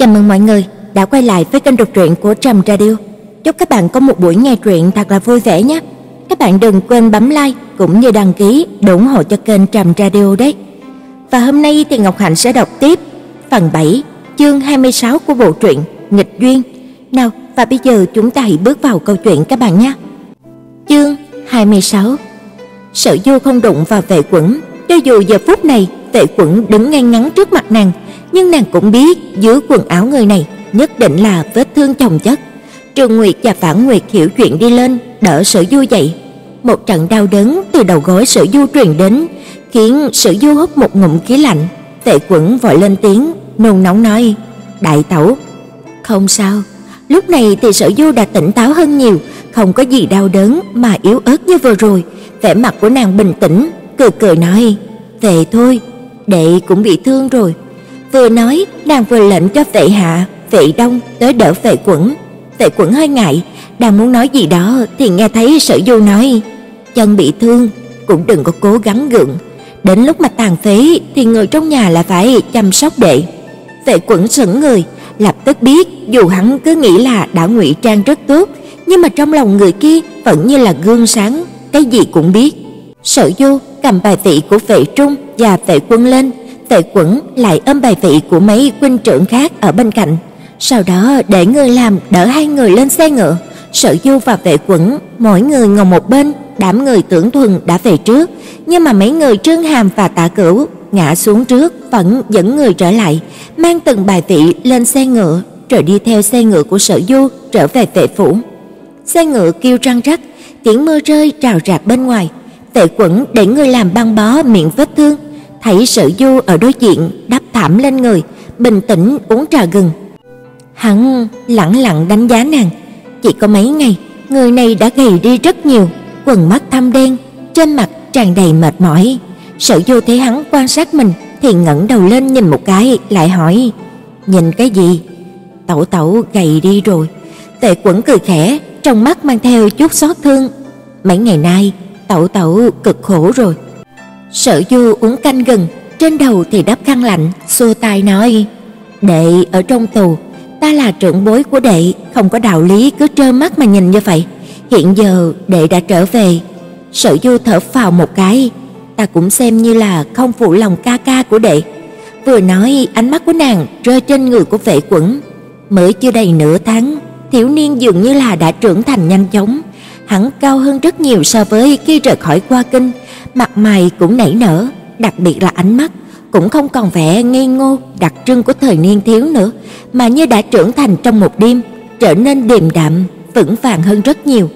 Chào mừng mọi người đã quay lại với kênh đọc truyện của Trầm Radio. Chúc các bạn có một buổi nghe truyện thật là vui vẻ nhé. Các bạn đừng quên bấm like cũng như đăng ký để ủng hộ cho kênh Trầm Radio đấy. Và hôm nay thì Ngọc Hạnh sẽ đọc tiếp phần 7, chương 26 của bộ truyện Nghịch duyên. Nào, và bây giờ chúng ta hãy bước vào câu chuyện các bạn nhé. Chương 26. Sở Du không đụng vào vệ quẩn, cho dù giờ phút này vệ quẩn đứng ngay ngắn trước mặt nàng, nhưng nàng cũng biết dưới quần áo người này nhất định là vết thương chồng chất. Trường Nguyệt và Phản Nguyệt hiểu chuyện đi lên, đỡ Sở Du dậy. Một trận đau đớn từ đầu gối Sở Du truyền đến, khiến Sở Du hút một ngụm khí lạnh. Tệ Quẩn vội lên tiếng, nôn nóng nói: "Đại tẩu, không sao." Lúc này thì Sở Du đã tỉnh táo hơn nhiều, không có gì đau đớn mà yếu ớt như vừa rồi. Vẻ mặt của nàng bình tĩnh, cười cười nói: vậy thôi, đệ cũng bị thương rồi." Vừa nói, nàng vừa lệnh cho vệ hạ, vệ đông tới đỡ vệ quẩn. Vệ quẩn hơi ngại, đang muốn nói gì đó thì nghe thấy Sở Du nói: "Chân bị thương, cũng đừng có cố gắng gượng, đến lúc mà tàn phế thì người trong nhà là phải chăm sóc đệ." Vệ quẩn sững người, lập tức biết dù hắn cứ nghĩ là đã ngụy trang rất tốt, nhưng mà trong lòng người kia vẫn như là gương sáng, cái gì cũng biết. Sở Du cầm bài vị của vệ trung và vệ quân lên, Tề Quẩn lại ôm bài vị của mấy huynh trưởng khác ở bên cạnh, sau đó để người làm đỡ hai người lên xe ngựa. Sở Du và Vệ Quẩn mỗi người ngồi một bên, đám người tưởng thuần đã về trước, nhưng mà mấy người Trương Hàm và Tạ Cửu ngã xuống trước vẫn dẫn người trở lại, mang từng bài vị lên xe ngựa, rồi đi theo xe ngựa của Sở Du trở về vệ phủ. Xe ngựa kêu răng rắc, tiếng mưa rơi rào rạc bên ngoài. Vệ Quẩn để người làm băng bó miệng vết thương, thấy Sở Du ở đối diện đắp thảm lên người, bình tĩnh uống trà gừng. Hắn lặng lặng đánh giá nàng, chỉ có mấy ngày, người này đã gầy đi rất nhiều, quần mắt thâm đen, trên mặt tràn đầy mệt mỏi. Sở Du thấy hắn quan sát mình thì ngẩng đầu lên nhìn một cái, lại hỏi: "Nhìn cái gì?" Tẩu tẩu gầy đi rồi. Tệ Quẩn cười khẽ, trong mắt mang theo chút xót thương. Mấy ngày nay, tẩu tẩu cực khổ rồi. Sở Du uống canh gừng, trên đầu thì đắp khăn lạnh, xua tay nói: "Đệ ở trong tù, ta là trưởng bối của đệ, không có đạo lý cứ trơ mắt mà nhìn như vậy. Hiện giờ đệ đã trở về." Sở Du thở phào một cái, ta cũng xem như là không phụ lòng ca ca của đệ. Vừa nói, ánh mắt của nàng rơi trên người của Vệ Quẩn, mới chưa đầy nửa tháng, thiếu niên dường như là đã trưởng thành nhanh chóng, hắn cao hơn rất nhiều so với khi rời khỏi qua kinh, mặt mày cũng nảy nở, đặc biệt là ánh mắt cũng không còn vẻ ngây ngô đặc trưng của thời niên thiếu nữa, mà như đã trưởng thành trong một đêm, trở nên điềm đạm, vững vàng hơn rất nhiều.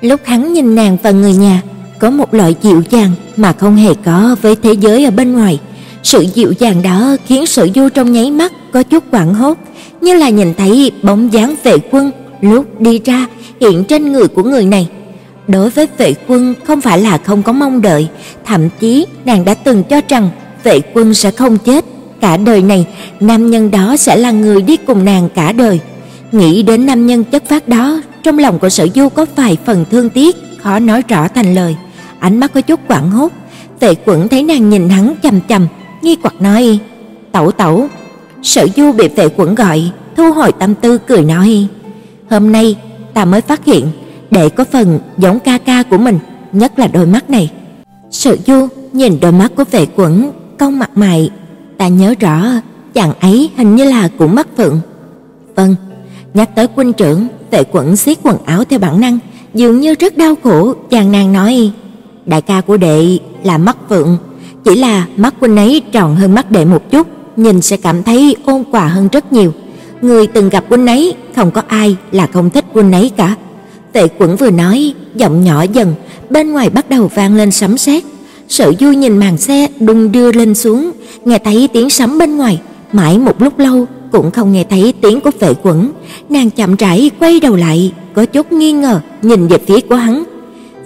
Lúc hắn nhìn nàng và người nhà, có một loại dịu dàng mà không hề có với thế giới ở bên ngoài. Sự dịu dàng đó khiến Sở Du trong nháy mắt có chút hoảng hốt, như là nhìn thấy bóng dáng vệ quân lúc đi ra hiện trên người của người này. Đối với vệ quân không phải là không có mong đợi, thậm chí nàng đã từng cho rằng vệ quân sẽ không chết, cả đời này nam nhân đó sẽ là người đi cùng nàng cả đời. Nghĩ đến nam nhân chất phát đó, trong lòng của Sở Du có vài phần thương tiếc, khó nói rõ thành lời. Ánh mắt có chút quặn hốt, Vệ Quẩn thấy nàng nhìn hắn chằm chằm, nghi hoặc nói: "Tẩu tẩu." Sở Du bị Vệ Quẩn gọi, thu hồi tâm tư cười nói: "Hôm nay ta mới phát hiện để có phần giống ca ca của mình, nhất là đôi mắt này." Sở Du nhìn đôi mắt của Vệ Quẩn, cau mặt mày, "Ta nhớ rõ, chàng ấy hình như là cũng mắt phượng." "Vâng." Nhắc tới quân trưởng, Vệ Quẩn siết quần áo theo bản năng, dường như rất đau khổ, chàng nàng nói: "Đại ca của đệ là mắt phượng, chỉ là mắt quân ấy tròn hơn mắt đệ một chút, nhìn sẽ cảm thấy ôn hòa hơn rất nhiều. Người từng gặp quân ấy, không có ai là không thích quân ấy cả." Tệ Quẩn vừa nói, giọng nhỏ dần, bên ngoài bắt đầu vang lên sấm sét. Sở Du nhìn màn xe đung đưa lên xuống, nghe thấy tiếng sấm bên ngoài, mãi một lúc lâu cũng không nghe thấy tiếng của Vệ Quẩn, nàng chậm rãi quay đầu lại, có chút nghi ngờ nhìn về phía của hắn.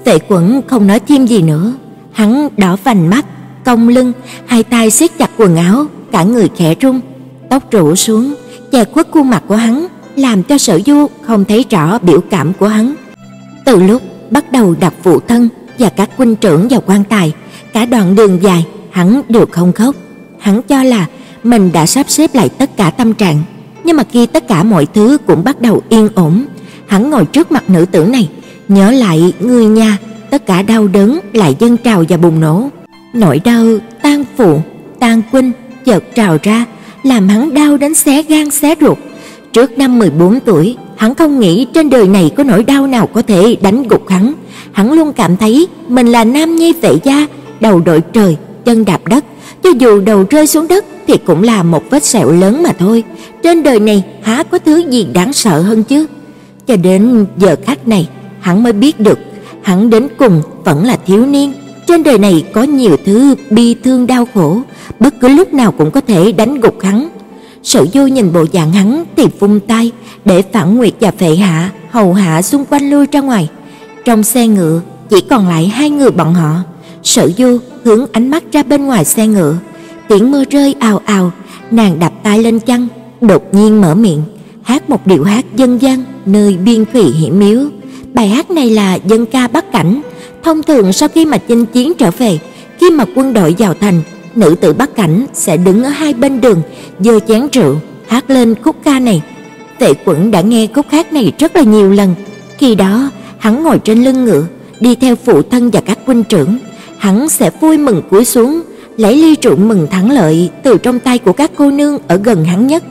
Vệ Quẩn không nói thêm gì nữa, hắn đỏ vành mắt, cong lưng, hai tay siết chặt quần áo, cả người khẽ run, tóc rủ xuống, che khuất khuôn mặt của hắn, làm cho Sở Du không thấy rõ biểu cảm của hắn. Từ lúc bắt đầu đặt phụ thân và các quân trưởng vào quan tài, cả đoạn đường dài hắn đều không khóc. Hắn cho là mình đã sắp xếp lại tất cả tâm trạng, nhưng mà khi tất cả mọi thứ cũng bắt đầu yên ổn, hắn ngồi trước mặt nữ tử này, nhớ lại người nhà, tất cả đau đớn lại dâng trào và bùng nổ. Nỗi đau tan phụ, tan quân chợt trào ra, làm hắn đau đến xé gan xé ruột. Trước năm 14 tuổi, hắn không nghĩ trên đời này có nỗi đau nào có thể đánh gục hắn. Hắn luôn cảm thấy mình là nam nhi vệ gia, đầu đội trời, chân đạp đất, cho dù đầu rơi xuống đất thì cũng là một vết sẹo lớn mà thôi. Trên đời này há có thứ gì đáng sợ hơn chứ? Cho đến giờ khắc này, hắn mới biết được, hắn đến cùng vẫn là thiếu niên. Trên đời này có nhiều thứ bi thương đau khổ, bất cứ lúc nào cũng có thể đánh gục hắn. Sở Du nhìn bộ dạng hắn thì vung tay để Phản Nguyệt và Phệ Hạ hầu hạ xung quanh lui ra ngoài. Trong xe ngựa chỉ còn lại hai người bọn họ. Sở Du hướng ánh mắt ra bên ngoài xe ngựa, tiếng mưa rơi ào ào, nàng đập tay lên chăn, đột nhiên mở miệng, hát một điệu hát dân gian nơi biên thủy hiểm yếu. Bài hát này là dân ca Bắc Cảnh, thông thường sau khi mà chinh chiến trở về, khi mà quân đội vào thành, nữ tử Bắc Cảnh sẽ đứng ở hai bên đường, giơ chén rượu, hát lên khúc ca này. Tệ Quẩn đã nghe khúc hát này rất là nhiều lần. Khi đó, hắn ngồi trên lưng ngựa, đi theo phụ thân và các huynh trưởng, hắn sẽ vui mừng cúi xuống, lấy ly rượu mừng thắng lợi từ trong tay của các cô nương ở gần hắn nhất.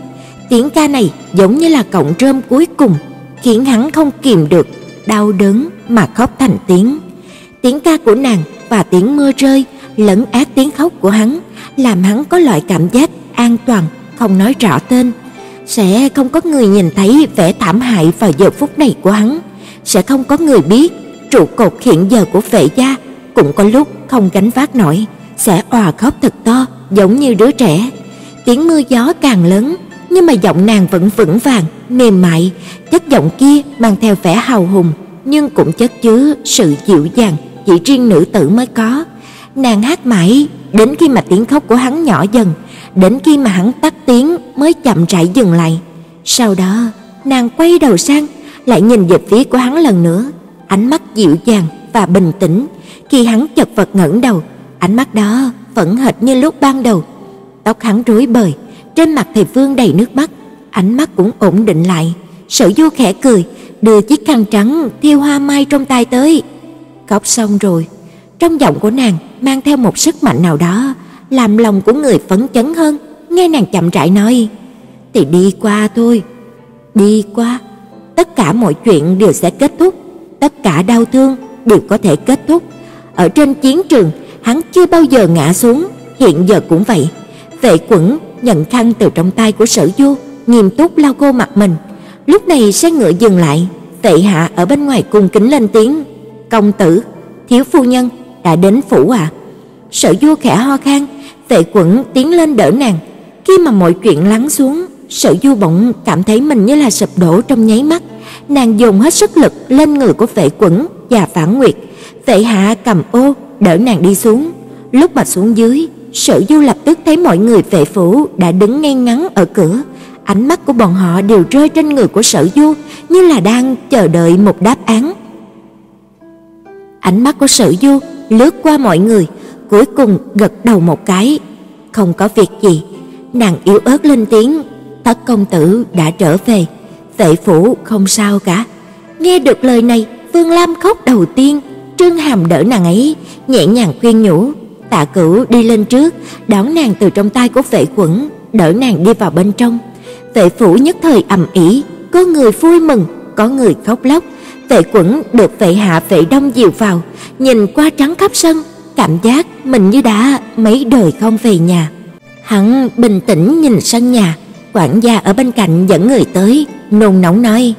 Tiếng ca này giống như là cọng rơm cuối cùng, khiến hắn không kìm được đau đớn mà khóc thành tiếng. Tiếng ca của nàng và tiếng mưa rơi lẫn át tiếng khóc của hắn, làm hắn có loại cảm giác an toàn, không nói rõ tên. Sẽ không có người nhìn thấy vẻ thảm hại vào giờ phút này của hắn, sẽ không có người biết trụ cột hiện giờ của Vệ gia cũng có lúc không gánh vác nổi, sẽ òa khóc thật to giống như đứa trẻ. Tiếng mưa gió càng lớn, nhưng mà giọng nàng vẫn vững vàng, mềm mại, chất giọng kia mang theo vẻ hào hùng, nhưng cũng chất chứa sự dịu dàng chỉ riêng nữ tử mới có. Nàng hát mãi đến khi mà tiếng khóc của hắn nhỏ dần, đến khi mà hắn tắt tiếng mới chậm rãi dừng lại. Sau đó, nàng quay đầu sang, lại nhìn về phía của hắn lần nữa, ánh mắt dịu dàng và bình tĩnh. Khi hắn chợt vật ngẩng đầu, ánh mắt đó vẫn hệt như lúc ban đầu. Tóc hắn rối bời, trên mặt thầy Vương đầy nước mắt, ánh mắt cũng ổn định lại. Sở Du khẽ cười, đưa chiếc khăn trắng thiêu hoa mai trong tay tới. Khóc xong rồi, trong giọng của nàng mang theo một sức mạnh nào đó, làm lòng của người phấn chấn hơn. Nghe nàng chậm rãi nói, "Thì đi qua thôi, đi qua, tất cả mọi chuyện đều sẽ kết thúc, tất cả đau thương đều có thể kết thúc. Ở trên chiến trường, hắn chưa bao giờ ngã xuống, hiện giờ cũng vậy." Vệ Quẩn nhận khăn từ trong tay của Sở Du, nghiêm túc lau khô mặt mình. Lúc này xe ngựa dừng lại, Vệ Hạ ở bên ngoài cung kính lên tiếng, "Công tử, thiếu phu nhân đã đến phủ à?" Sở Du khẽ ho khan, Vệ Quẩn tiến lên đỡ nàng. Khi mà mọi chuyện lắng xuống, Sở Du bỗng cảm thấy mình như là sụp đổ trong nháy mắt. Nàng dùng hết sức lực lên người của Vệ Quẩn và Phản Nguyệt. Vệ Hạ cầm ô đỡ nàng đi xuống. Lúc mà xuống dưới, Sở Du lập tức thấy mọi người vệ phủ đã đứng ngay ngắn ở cửa. Ánh mắt của bọn họ đều rơi trên người của Sở Du, như là đang chờ đợi một đáp án. Ánh mắt của Sở Du lướt qua mọi người, cuối cùng gật đầu một cái. Không có việc gì, nàng yếu ớt lên tiếng, "Thất công tử đã trở về, vệ phủ không sao cả." Nghe được lời này, Vương Lam khóc đầu tiên, Trương Hàm đỡ nàng ấy, nhẹ nhàng khuyên nhủ, Tạ Cửu đi lên trước, đón nàng từ trong tay của Vệ Quẩn, đỡ nàng đi vào bên trong. Vệ phủ nhất thời ầm ĩ, có người vui mừng, có người khóc lóc. Vệ Quẩn được Vệ Hạ Vệ Đông dìu vào, nhìn qua trắng khắp sân, cảm giác mình như đã mấy đời không về nhà. Hắn bình tĩnh nhìn sân nhà, quản gia ở bên cạnh dẫn người tới, nôn nóng nói: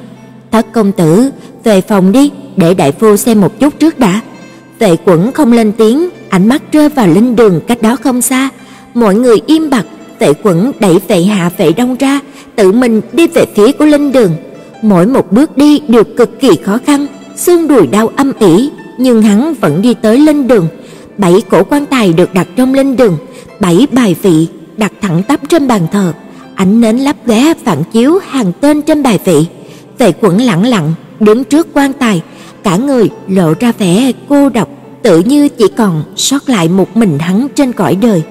"Thất công tử, về phòng đi, để đại phu xem một chút trước đã." Vệ Quẩn không lên tiếng, ánh mắt rơi vào linh đường cách đó không xa. Mọi người im bặt, Vệ Quẩn đẩy Vệ Hạ Vệ Đông ra, tự mình đi về phía của linh đường. Mỗi một bước đi đều cực kỳ khó khăn, xương đùi đau âm ỉ, nhưng hắn vẫn đi tới linh đường. Bảy cổ quan tài được đặt trong linh đường, bảy bài vị đặt thẳng tắp trên bàn thờ, ánh nến lấp lóe phản chiếu hàng tên trên bài vị. Vệ Quẩn lặng lặng đứng trước quan tài, cả người lộ ra vẻ cô độc, tự như chỉ còn sót lại một mình hắn trên cõi đời.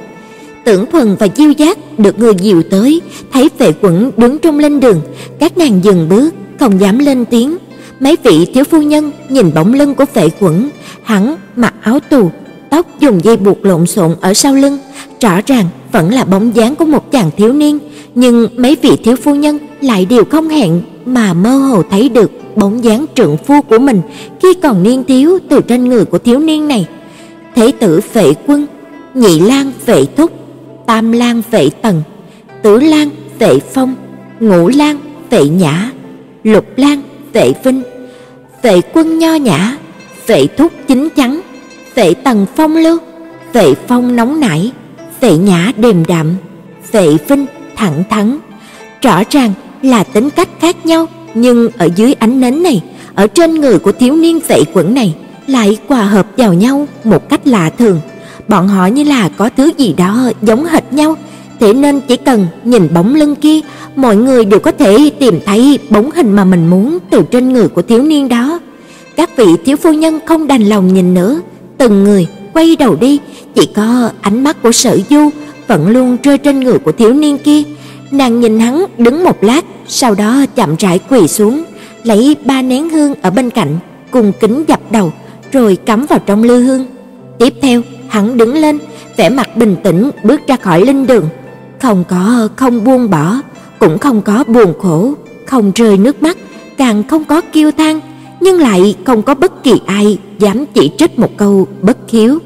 Tưởng Thuần và Diêu Giác được người dìu tới, thấy Vệ Quẩn đứng trong lên đường, các nàng dừng bước, không dám lên tiếng. Mấy vị thiếu phu nhân nhìn bóng lưng của Vệ Quẩn, hắn mặc áo tù, tóc dùng dây buộc lộn xộn ở sau lưng, rõ ràng vẫn là bóng dáng của một chàng thiếu niên, nhưng mấy vị thiếu phu nhân lại đều không hẹn mà mơ hồ thấy được bóng dáng trượng phu của mình khi còn niên thiếu từ trên người của thiếu niên này. Thế tử Vệ Quân, Nhị Lang Vệ Thúc, Tam Lang Vệ Tần, Tứ Lang Vệ Phong, Ngũ Lang Vệ Nhã, Lục Lang Vệ Vinh, Vệ Quân nho nhã, Vệ Thúc chính chắn, Vệ Tần phong lưu, Vệ Phong nóng nảy, Vệ Nhã điềm đạm, Vệ Vinh thẳng thắn. Rõ ràng là tính cách khác nhau, nhưng ở dưới ánh nến này, ở trên người của thiếu niên Vệ Quẩn này lại hòa hợp vào nhau một cách lạ thường. Bọn họ như là có thứ gì đó giống hệt nhau, thế nên chỉ cần nhìn bóng lưng kia, mọi người đều có thể tìm thấy bóng hình mà mình muốn từ trên người của thiếu niên đó. Các vị thiếu phu nhân không đành lòng nhìn nữa, từng người quay đầu đi, chỉ có ánh mắt của Sở Du vẫn luôn rơi trên người của thiếu niên kia. Nàng nhìn hắn đứng một lát, sau đó chậm rãi quỳ xuống, lấy ba nén hương ở bên cạnh, cùng kính dập đầu, rồi cắm vào trong lư hương. Tiếp theo, hắn đứng lên, vẻ mặt bình tĩnh bước ra khỏi linh đường, không có không buông bỏ, cũng không có buồn khổ, không rơi nước mắt, càng không có kêu than, nhưng lại không có bất kỳ ai dám chỉ trích một câu bất hiếu.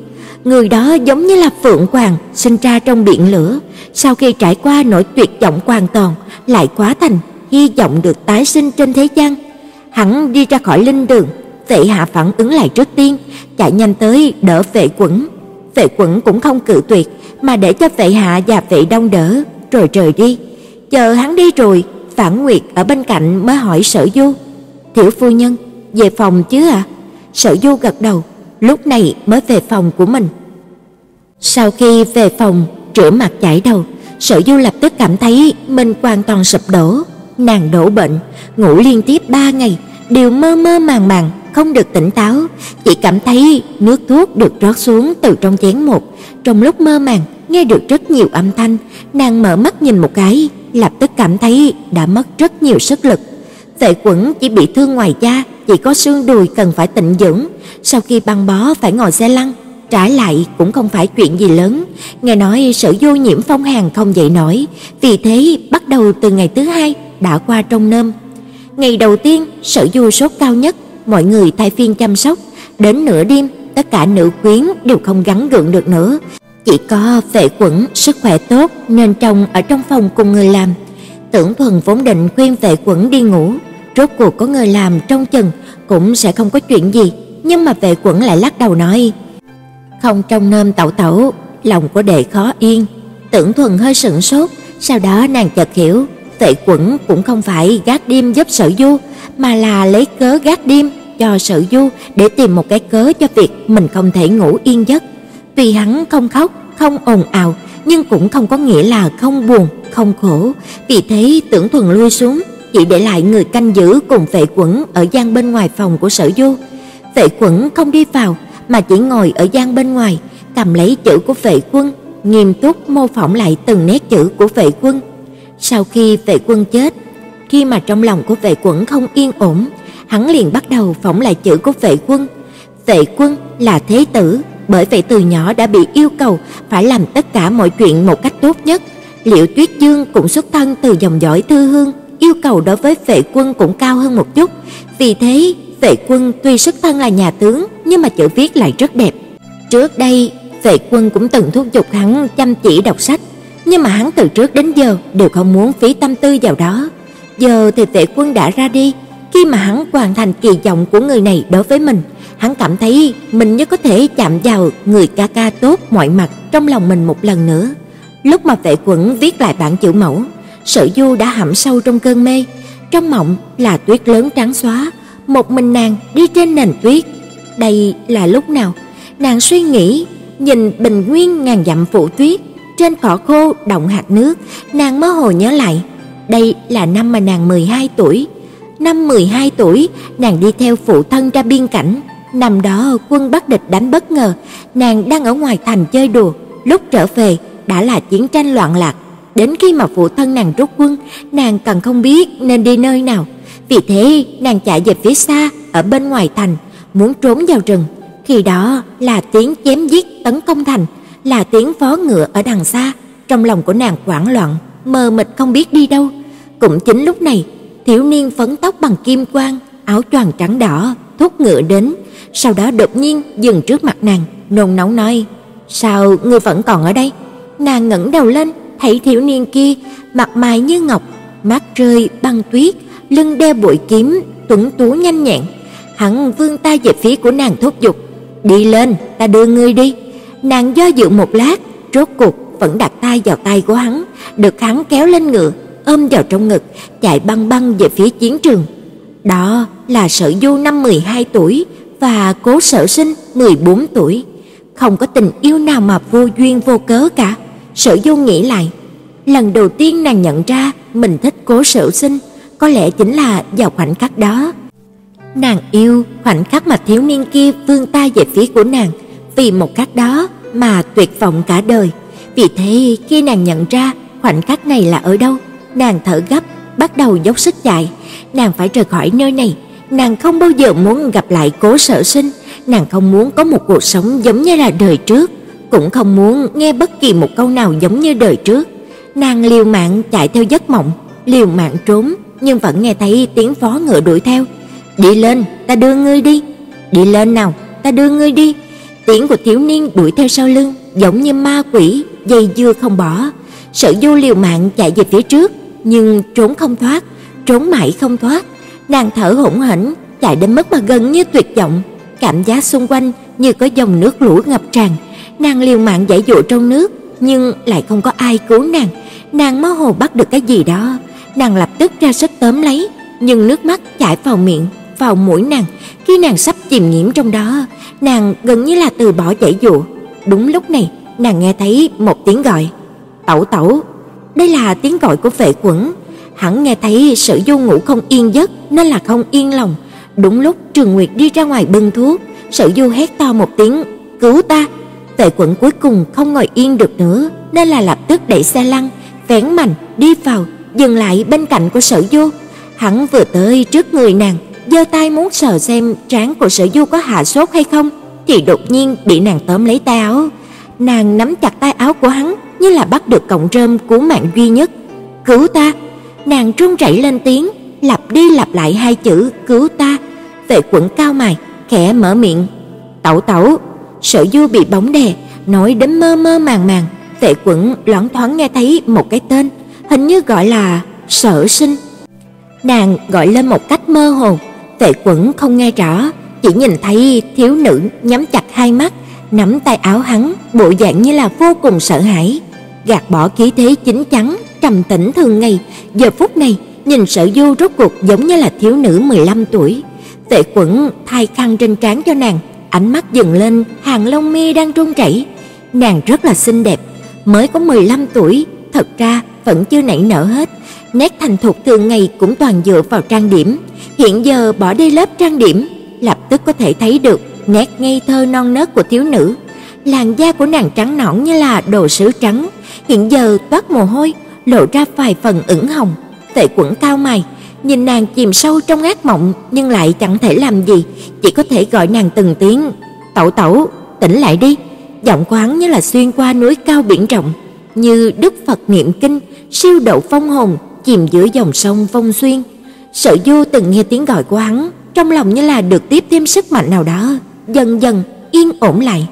Người đó giống như là phượng hoàng sinh ra trong biển lửa, sau khi trải qua nỗi tuyệt vọng hoàn toàn, lại quá thành hy vọng được tái sinh trên thế gian. Hắn đi ra khỏi linh đường, Vệ Hạ phản ứng lại trước tiên, chạy nhanh tới đỡ Vệ Quẩn. Vệ Quẩn cũng không cự tuyệt, mà để cho Vệ Hạ và Vệ Đông đỡ, rồi rời đi. Chờ hắn đi rồi, Phản Nguyệt ở bên cạnh mới hỏi Sở Du: "Tiểu phu nhân, về phòng chứ ạ?" À? Sở Du gật đầu, lúc này mới về phòng của mình. Sau khi về phòng, rửa mặt chải đầu, Sở Du lập tức cảm thấy mình hoàn toàn sụp đổ, nàng đổ bệnh, ngủ liên tiếp 3 ngày, đều mơ mơ màng màng, không được tỉnh táo, chỉ cảm thấy nước thuốc được rót xuống từ trong chén một. Trong lúc mơ màng, nghe được rất nhiều âm thanh, nàng mở mắt nhìn một cái, lập tức cảm thấy đã mất rất nhiều sức lực. Vệ Quẩn chỉ bị thương ngoài da, chỉ có xương đùi cần phải tịnh dưỡng, sau khi băng bó phải ngồi xe lăn, trả lại cũng không phải chuyện gì lớn. Nghe nói Sở Du nhiễm phong hàn không dậy nổi, vì thế bắt đầu từ ngày thứ hai đã qua trong nơm. Ngày đầu tiên, Sở Du sốt cao nhất, mọi người thay phiên chăm sóc, đến nửa đêm, tất cả nữ quyến đều không gắng gượng được nữa. Chỉ có Vệ Quẩn sức khỏe tốt nên trông ở trong phòng cùng người làm. Tưởng Thuần vốn định khuyên Vệ Quẩn đi ngủ, rốt cuộc có người làm trong chừng cũng sẽ không có chuyện gì, nhưng mà Vệ Quẩn lại lắc đầu nói: "Không trong nơm tẩu tẩu, lòng của đệ khó yên." Tưởng Thuần hơi sững sốt, sau đó nàng chợt hiểu, Vệ Quẩn cũng không phải gác đêm giúp Sở Du, mà là lấy cớ gác đêm cho Sở Du để tìm một cái cớ cho việc mình không thể ngủ yên giấc. Tuy hắn không khóc, không ồn ào, nhưng cũng không có nghĩa là không buồn, không khổ. Vì thế Tưởng Thuần lui xuống, chỉ để lại người canh giữ cùng Vệ Quẩn ở gian bên ngoài phòng của Sở Du. Vệ Quẩn không đi vào mà chỉ ngồi ở gian bên ngoài, cầm lấy chữ của Vệ Quân, nghiêm túc mô phỏng lại từng nét chữ của Vệ Quân. Sau khi Vệ Quân chết, khi mà trong lòng của Vệ Quẩn không yên ổn, hắn liền bắt đầu phỏng lại chữ của Vệ Quân. Vệ Quân là thế tử, bởi vậy từ nhỏ đã bị yêu cầu phải làm tất cả mọi chuyện một cách tốt nhất. Liệu Tuyết Dương cũng xuất thân từ dòng dõi thư hương, yêu cầu đối với Vệ Quân cũng cao hơn một chút. Vì thế, Vệ Quân tuy xuất thân là nhà tướng, nhưng mà chữ viết lại rất đẹp. Trước đây, Vệ Quân cũng từng thúc giục hắn chăm chỉ đọc sách, nhưng mà hắn từ trước đến giờ đều không muốn phí tâm tư vào đó. Giờ thì Vệ Quân đã ra đi, khi mà hắn hoàn thành kỳ vọng của người này đối với mình, hắn cảm thấy mình như có thể chạm vào người ca ca tốt mọi mặt trong lòng mình một lần nữa. Lúc mà Vệ Quẩn viết lại bản chữ mẫu, Sở Du đã hãm sâu trong cơn mê, trong mộng là tuyết lớn trắng xóa, một mình nàng đi trên nền tuyết. Đây là lúc nào? Nàng suy nghĩ, nhìn bình nguyên ngàn dặm phủ tuyết, trên cỏ khô động hạt nước, nàng mơ hồ nhớ lại, đây là năm mà nàng 12 tuổi. Năm 12 tuổi, nàng đi theo phụ thân ra biên cảnh, Năm đó quân Bắc địch đánh bất ngờ, nàng đang ở ngoài thành chơi đùa, lúc trở về đã là chiến tranh loạn lạc, đến khi mà phụ thân nàng rút quân, nàng càng không biết nên đi nơi nào. Vì thế, nàng chạy về phía xa ở bên ngoài thành, muốn trốn vào rừng. Khi đó là tiếng chém giết tấn công thành, là tiếng phó ngựa ở đằng xa, trong lòng của nàng hoảng loạn, mờ mịt không biết đi đâu. Cũng chính lúc này, thiếu niên phấn tóc bằng kim quang, áo choàng trắng đỏ, thúc ngựa đến, sau đó đột nhiên dừng trước mặt nàng, nôn nóng nói: "Sao ngươi vẫn còn ở đây?" Nàng ngẩng đầu lên, thấy thiếu niên kia mặt mày như ngọc, mắt rơi băng tuyết, lưng đeo bội kiếm, tuấn tú nhanh nhẹn. Hắn vươn tay về phía của nàng thúc giục: "Đi lên, ta đưa ngươi đi." Nàng do dự một lát, rốt cuộc vẫn đặt tay vào tay của hắn, được hắn kéo lên ngựa, ôm vào trong ngực, chạy băng băng về phía chiến trường. Đó là Sở Du năm 12 tuổi và Cố Sở Sinh 14 tuổi. Không có tình yêu nào mà vô duyên vô cớ cả. Sở Du nghĩ lại, lần đầu tiên nàng nhận ra mình thích Cố Sở Sinh, có lẽ chính là vào khoảnh khắc đó. Nàng yêu khoảnh khắc mà thiếu niên kia vươn tay về phía của nàng, vì một cách đó mà tuyệt vọng cả đời. Vì thế khi nàng nhận ra khoảnh khắc này là ở đâu, nàng thở gấp, bắt đầu dốc sức chạy, nàng phải rời khỏi nơi này, nàng không bao giờ muốn gặp lại Cố Sở Sinh, nàng không muốn có một cuộc sống giống như là đời trước, cũng không muốn nghe bất kỳ một câu nào giống như đời trước. Nàng liều mạng chạy theo giấc mộng, liều mạng trốn, nhưng vẫn nghe thấy tiếng phó ngựa đuổi theo. "Đi lên, ta đưa ngươi đi." "Đi lên nào, ta đưa ngươi đi." Tiếng của thiếu niên đuổi theo sau lưng, giống như ma quỷ dây dưa không bỏ. Sở Du liều mạng chạy về phía trước, nhưng trốn không thoát, trốn mãi không thoát. Nàng thở hổn hển, chạy đến mức mà gần như tuyệt vọng, cảm giác xung quanh như có dòng nước lũ ngập tràn. Nàng liều mạng giải dụ trong nước, nhưng lại không có ai cứu nàng. Nàng mơ hồ bắt được cái gì đó, nàng lập tức ra sức tóm lấy, nhưng nước mắt chảy vào miệng, vào mũi nàng. Khi nàng sắp chìm nhiễm trong đó, nàng gần như là từ bỏ giải dụ. Đúng lúc này, nàng nghe thấy một tiếng gọi. "Tẩu tẩu." Đây là tiếng gọi của Vệ Quẩn. Hắn nghe thấy Sở Du ngủ không yên giấc nên là không yên lòng. Đúng lúc Trường Nguyệt đi ra ngoài bưng thuốc, Sở Du hét to một tiếng, "Cứu ta!" Vệ Quẩn cuối cùng không ngồi yên được nữa, nên là lập tức đẩy xe lăn, vén mành đi vào, dừng lại bên cạnh của Sở Du. Hắn vừa tới trước người nàng, giơ tay muốn sờ xem trán của Sở Du có hạ sốt hay không, thì đột nhiên bị nàng tóm lấy tay áo. Nàng nắm chặt tay áo của hắn, như là bắt được cọng rơm cứu mạng duy nhất. "Cứu ta!" Nàng run rẩy lên tiếng, lặp đi lặp lại hai chữ "cứu ta". Vệ Quẩn cao mày, khẽ mở miệng, "Tẩu tẩu." Sở Du bị bóng đè, nói đến mơ mơ màng màng, Vệ Quẩn loáng thoáng nghe thấy một cái tên, hình như gọi là Sở Sinh. Nàng gọi lên một cách mơ hồ, Vệ Quẩn không nghe rõ, chỉ nhìn thấy thiếu nữ nhắm chặt hai mắt, nắm tay áo hắn, bộ dạng như là vô cùng sợ hãi gạt bỏ khí thế chính chắn, trầm tĩnh thường ngày, giờ phút này nhìn Sở Du rốt cuộc giống như là thiếu nữ 15 tuổi. Vệ Quẩn thay khăn trên trán cho nàng, ánh mắt dừng lên hàng lông mi đang run rẩy. Nàng rất là xinh đẹp, mới có 15 tuổi, thật ra vẫn chưa nảy nở hết. Nét thành thục thường ngày cũng toàn dựa vào trang điểm, hiện giờ bỏ đi lớp trang điểm, lập tức có thể thấy được nét ngây thơ non nớt của thiếu nữ. Làn da của nàng trắng nõn như là đồ sứ trắng, hiện giờ toát mồ hôi, lộ ra vài phần ửng hồng. Tệ Quẩn cao mày, nhìn nàng chìm sâu trong ác mộng nhưng lại chẳng thể làm gì, chỉ có thể gọi nàng từng tiếng, "Tẩu tẩu, tỉnh lại đi." Giọng của hắn như là xuyên qua núi cao biển rộng, như Đức Phật niệm kinh, siêu độ phong hồn, chìm giữa dòng sông phong xuyên. Sở Du từng nghe tiếng gọi của hắn, trong lòng như là được tiếp thêm sức mạnh nào đó, dần dần yên ổn lại.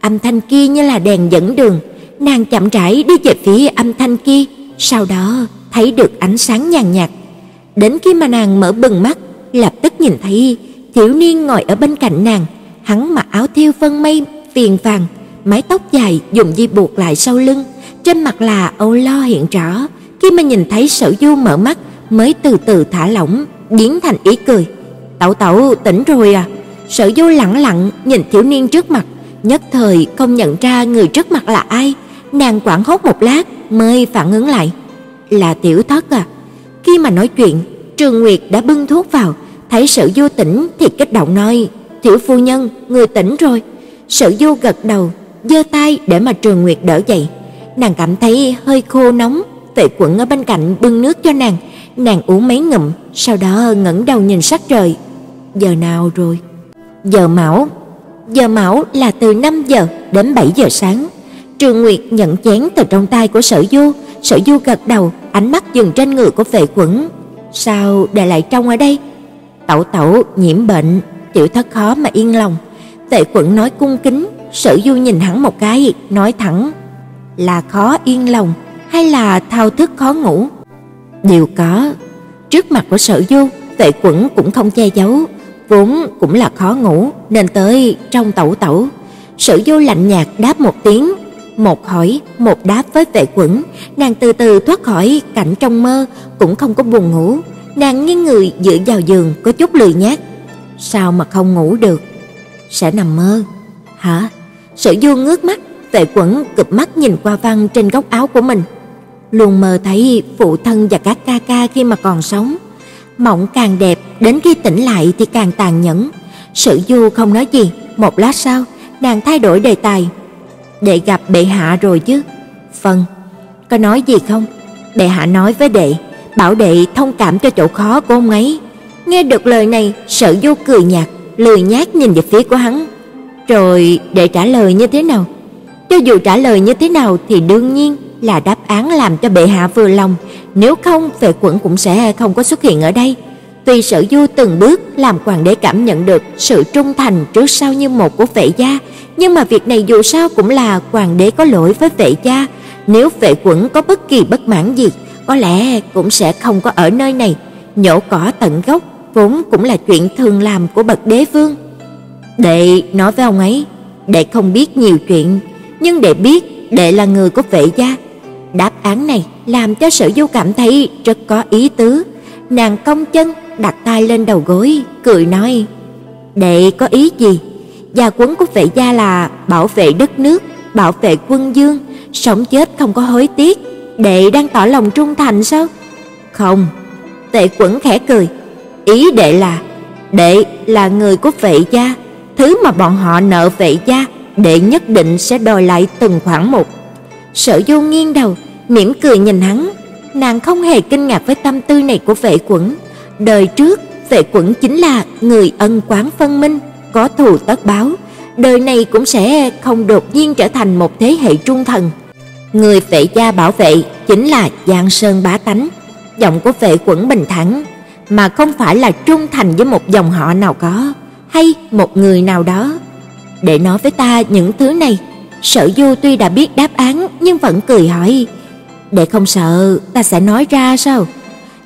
Âm thanh kia như là đèn dẫn đường, nàng chậm rãi đi về phía âm thanh kia, sau đó thấy được ánh sáng nhàn nhạt. Đến khi mà nàng mở bừng mắt, lập tức nhìn thấy thiếu niên ngồi ở bên cạnh nàng, hắn mặc áo thêu vân mây viền vàng, mái tóc dài dùng dây buộc lại sau lưng, trên mặt là âu lo hiện rõ. Khi mà nhìn thấy Sở Du mở mắt, mới từ từ thả lỏng, biến thành ý cười. "Tẩu tẩu tỉnh rồi à?" Sở Du lặng lặng nhìn thiếu niên trước mặt, nhất thời không nhận ra người trước mặt là ai, nàng quảng hốt một lát mới phản ứng lại, là Tiểu Thất à. Khi mà nói chuyện, Trường Nguyệt đã bưng thuốc vào, thấy Sở Du tỉnh thì kích động nói: "Tiểu phu nhân, người tỉnh rồi." Sở Du gật đầu, giơ tay để mà Trường Nguyệt đỡ dậy. nàng cảm thấy hơi khô nóng, Vệ Quẩn ở bên cạnh bưng nước cho nàng, nàng uống mấy ngụm, sau đó ngẩng đầu nhìn sắc trời. Giờ nào rồi? Giờ mão. Giờ mão là từ 5 giờ đến 7 giờ sáng. Trường Nguyệt nhận chén từ trong tay của Sở Du, Sở Du gật đầu, ánh mắt dừng trên người của Vệ Quẩn. Sao để lại trong ở đây? Tẩu tẩu nhiễm bệnh, tiểu thất khó mà yên lòng. Vệ Quẩn nói cung kính, Sở Du nhìn hắn một cái, nói thẳng: "Là khó yên lòng hay là thao thức khó ngủ?" Đều có. Trước mặt của Sở Du, Vệ Quẩn cũng không che giấu, vốn cũng là khó ngủ nên tới trong tẩu tẩu. Sở Du lạnh nhạt đáp một tiếng, một hỏi, một đáp với Vệ Quẩn, nàng từ từ thoát khỏi cảnh trong mơ, cũng không có buồn ngủ. Nàng nghiêng người dựa vào giường có chút lười nhác. Sao mà không ngủ được? Sẽ nằm mơ. Hả? Sở Du ngước mắt, Vệ Quẩn cụp mắt nhìn qua văn trên góc áo của mình. Luôn mơ thấy phụ thân và các ca ca khi mà còn sống. Mộng càng đẹp, đến khi tỉnh lại thì càng tàn nhẫn. Sở Du không nói gì, một lát sau, nàng thay đổi đề tài. Đệ gặp bệ hạ rồi chứ? Vâng. Có nói gì không? Bệ hạ nói với đệ, bảo đệ thông cảm cho chỗ khó của ông ấy. Nghe được lời này, Sở Du cười nhạt, lười nhác nhìn về phía của hắn. Rồi đệ trả lời như thế nào? Cho dù trả lời như thế nào thì đương nhiên là đáp án làm cho bệ hạ vừa lòng, nếu không Vệ Quẩn cũng sẽ không có xuất hiện ở đây. Tuy Sở Du từng bước làm hoàng đế cảm nhận được sự trung thành trước sau như một của Vệ gia, nhưng mà việc này dù sao cũng là hoàng đế có lỗi với Vệ gia, nếu Vệ Quẩn có bất kỳ bất mãn gì, có lẽ cũng sẽ không có ở nơi này. Nhổ cỏ tận gốc vốn cũng là chuyện thường làm của bậc đế vương. Đệ nói với ông ấy, đệ không biết nhiều chuyện, nhưng đệ biết đệ là người của Vệ gia. Đáp án này làm cho Sở Du cảm thấy rất có ý tứ. Nàng cong chân, đặt tay lên đầu gối, cười nói: "Đệ có ý gì? Gia quấn của Vệ gia là bảo vệ đất nước, bảo vệ quân dương, sống chết không có hối tiếc. Đệ đang tỏ lòng trung thành sao?" "Không." Tệ Quẩn khẽ cười. "Ý đệ là đệ là người của Vệ gia, thứ mà bọn họ nợ Vệ gia, đệ nhất định sẽ đòi lại từng khoản một." Sở Du nghiêng đầu, mỉm cười nhìn hắn, nàng không hề kinh ngạc với tâm tư này của Vệ Quẩn. Đời trước, Vệ Quẩn chính là người ân quán phân minh, có thù tất báo, đời này cũng sẽ không đột nhiên trở thành một thế hệ trung thần. Người Vệ gia bảo vệ chính là Giang Sơn bá tánh. Giọng của Vệ Quẩn bình thản, mà không phải là trung thành với một dòng họ nào có, hay một người nào đó. Để nói với ta những thứ này, Sở Du tuy đã biết đáp án nhưng vẫn cười hỏi: "Đệ không sợ ta sẽ nói ra sao?"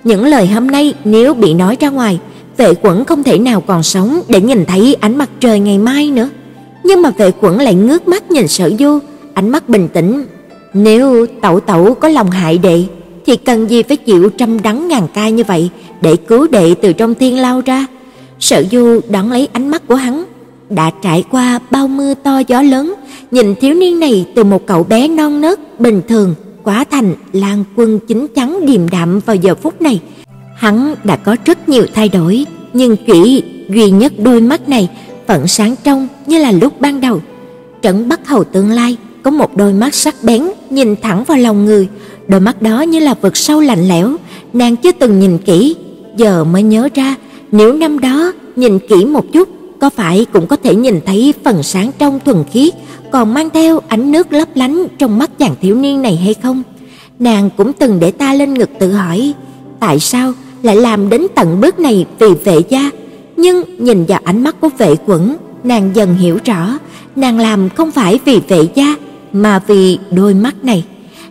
Những lời hôm nay nếu bị nói ra ngoài, Vệ Quẩn không thể nào còn sống để nhìn thấy ánh mặt trời ngày mai nữa. Nhưng mà Vệ Quẩn lại ngước mắt nhìn Sở Du, ánh mắt bình tĩnh. Nếu Tẩu Tẩu có lòng hại đệ, thì cần gì phải chịu trăm đắng ngàn cay như vậy để cứu đệ từ trong thiên lao ra? Sở Du đón lấy ánh mắt của hắn, đã trải qua bao mưa to gió lớn, nhìn thiếu niên này từ một cậu bé non nớt bình thường quá thành Lan Quân chính chắn điềm đạm vào giờ phút này. Hắn đã có rất nhiều thay đổi, nhưng chỉ duy nhất đôi mắt này vẫn sáng trong như là lúc ban đầu. Trấn Bắc Hầu tương lai có một đôi mắt sắc bén nhìn thẳng vào lòng người, đôi mắt đó như là vực sâu lạnh lẽo, nàng chưa từng nhìn kỹ, giờ mới nhớ ra, nếu năm đó nhìn kỹ một chút, có phải cũng có thể nhìn thấy phần sáng trong thuần khiết còn mang theo ánh nước lấp lánh trong mắt chàng thiếu niên này hay không? Nàng cũng từng để ta lên ngực tự hỏi, tại sao lại làm đến tận bước này vì vệ gia? Nhưng nhìn vào ánh mắt của vệ quẩn, nàng dần hiểu rõ, nàng làm không phải vì vệ gia, mà vì đôi mắt này.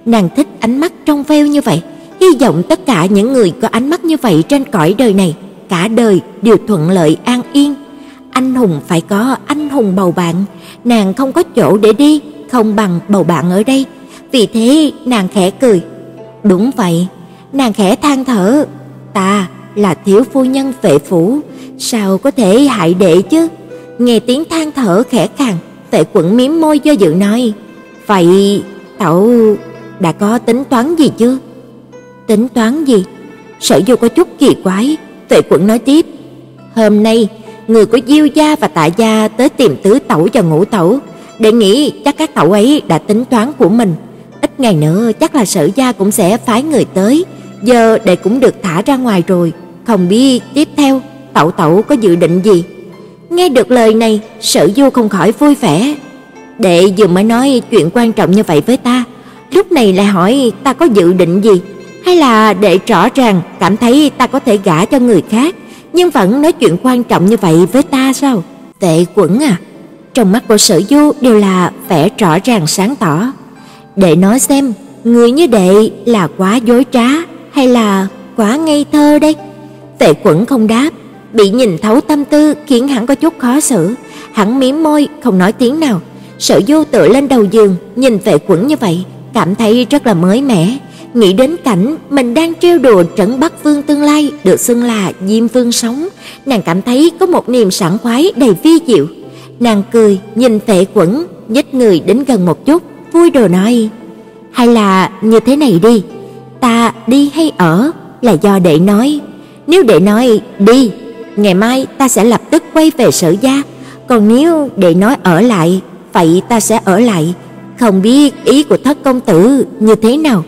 Nàng thích ánh mắt trong veo như vậy, hy vọng tất cả những người có ánh mắt như vậy trên cõi đời này, cả đời đều thuận lợi an yên. Anh hùng phải có anh hùng bầu bạn, nàng không có chỗ để đi, không bằng bầu bạn ở đây. Vì thế nàng khẽ cười. Đúng vậy, nàng khẽ than thở, ta là thiếu phu nhân vệ phủ, sao có thể hại đệ chứ? Nghe tiếng than thở khẽ khàng, Vệ Quẩn mím môi do dự nói, "Vậy tẩu đã có tính toán gì chưa?" "Tính toán gì?" Sở Du có chút kỳ quái, Vệ Quẩn nói tiếp, "Hôm nay người của Diêu gia và Tạ gia tới tìm tứ tẩu và ngũ tẩu, để nghĩ chắc các tẩu ấy đã tính toán của mình, ít ngày nữa chắc là Sở gia cũng sẽ phái người tới, giờ đệ cũng được thả ra ngoài rồi, không biết tiếp theo Tẩu Tẩu có dự định gì?" Nghe được lời này, Sở Du không khỏi vui vẻ. Đệ vừa mới nói chuyện quan trọng như vậy với ta, lúc này lại hỏi ta có dự định gì, hay là đệ rõ ràng cảm thấy ta có thể gả cho người khác, nhưng vẫn nói chuyện quan trọng như vậy với ta sao? Tệ Quẩn à, trong mắt của Sở Du đều là vẻ rõ ràng sáng tỏ. để nói xem, người như đệ là quá dối trá hay là quá ngây thơ đây? Tệ Quẩn không đáp, bị nhìn thấu tâm tư khiến hắn có chút khó xử, hắn mím môi không nói tiếng nào. Sở Du tựa lên đầu giường, nhìn Tệ Quẩn như vậy, cảm thấy rất là mới mẻ, nghĩ đến cảnh mình đang trêu đùa trấn Bắc Vương tương lai được xưng là Diêm Vương sống, nàng cảm thấy có một niềm sảng khoái đầy vi diệu. Nàng cười, nhìn Tệ Quẩn, nhích người đến gần một chút, vui đùa nói: "Hay là như thế này đi, ta đi hay ở là do đệ nói, nếu đệ nói đi, ngày mai ta sẽ lập tức quay về Sở gia, còn nếu đệ nói ở lại, vậy ta sẽ ở lại." Không biết ý của thất công tử như thế nào.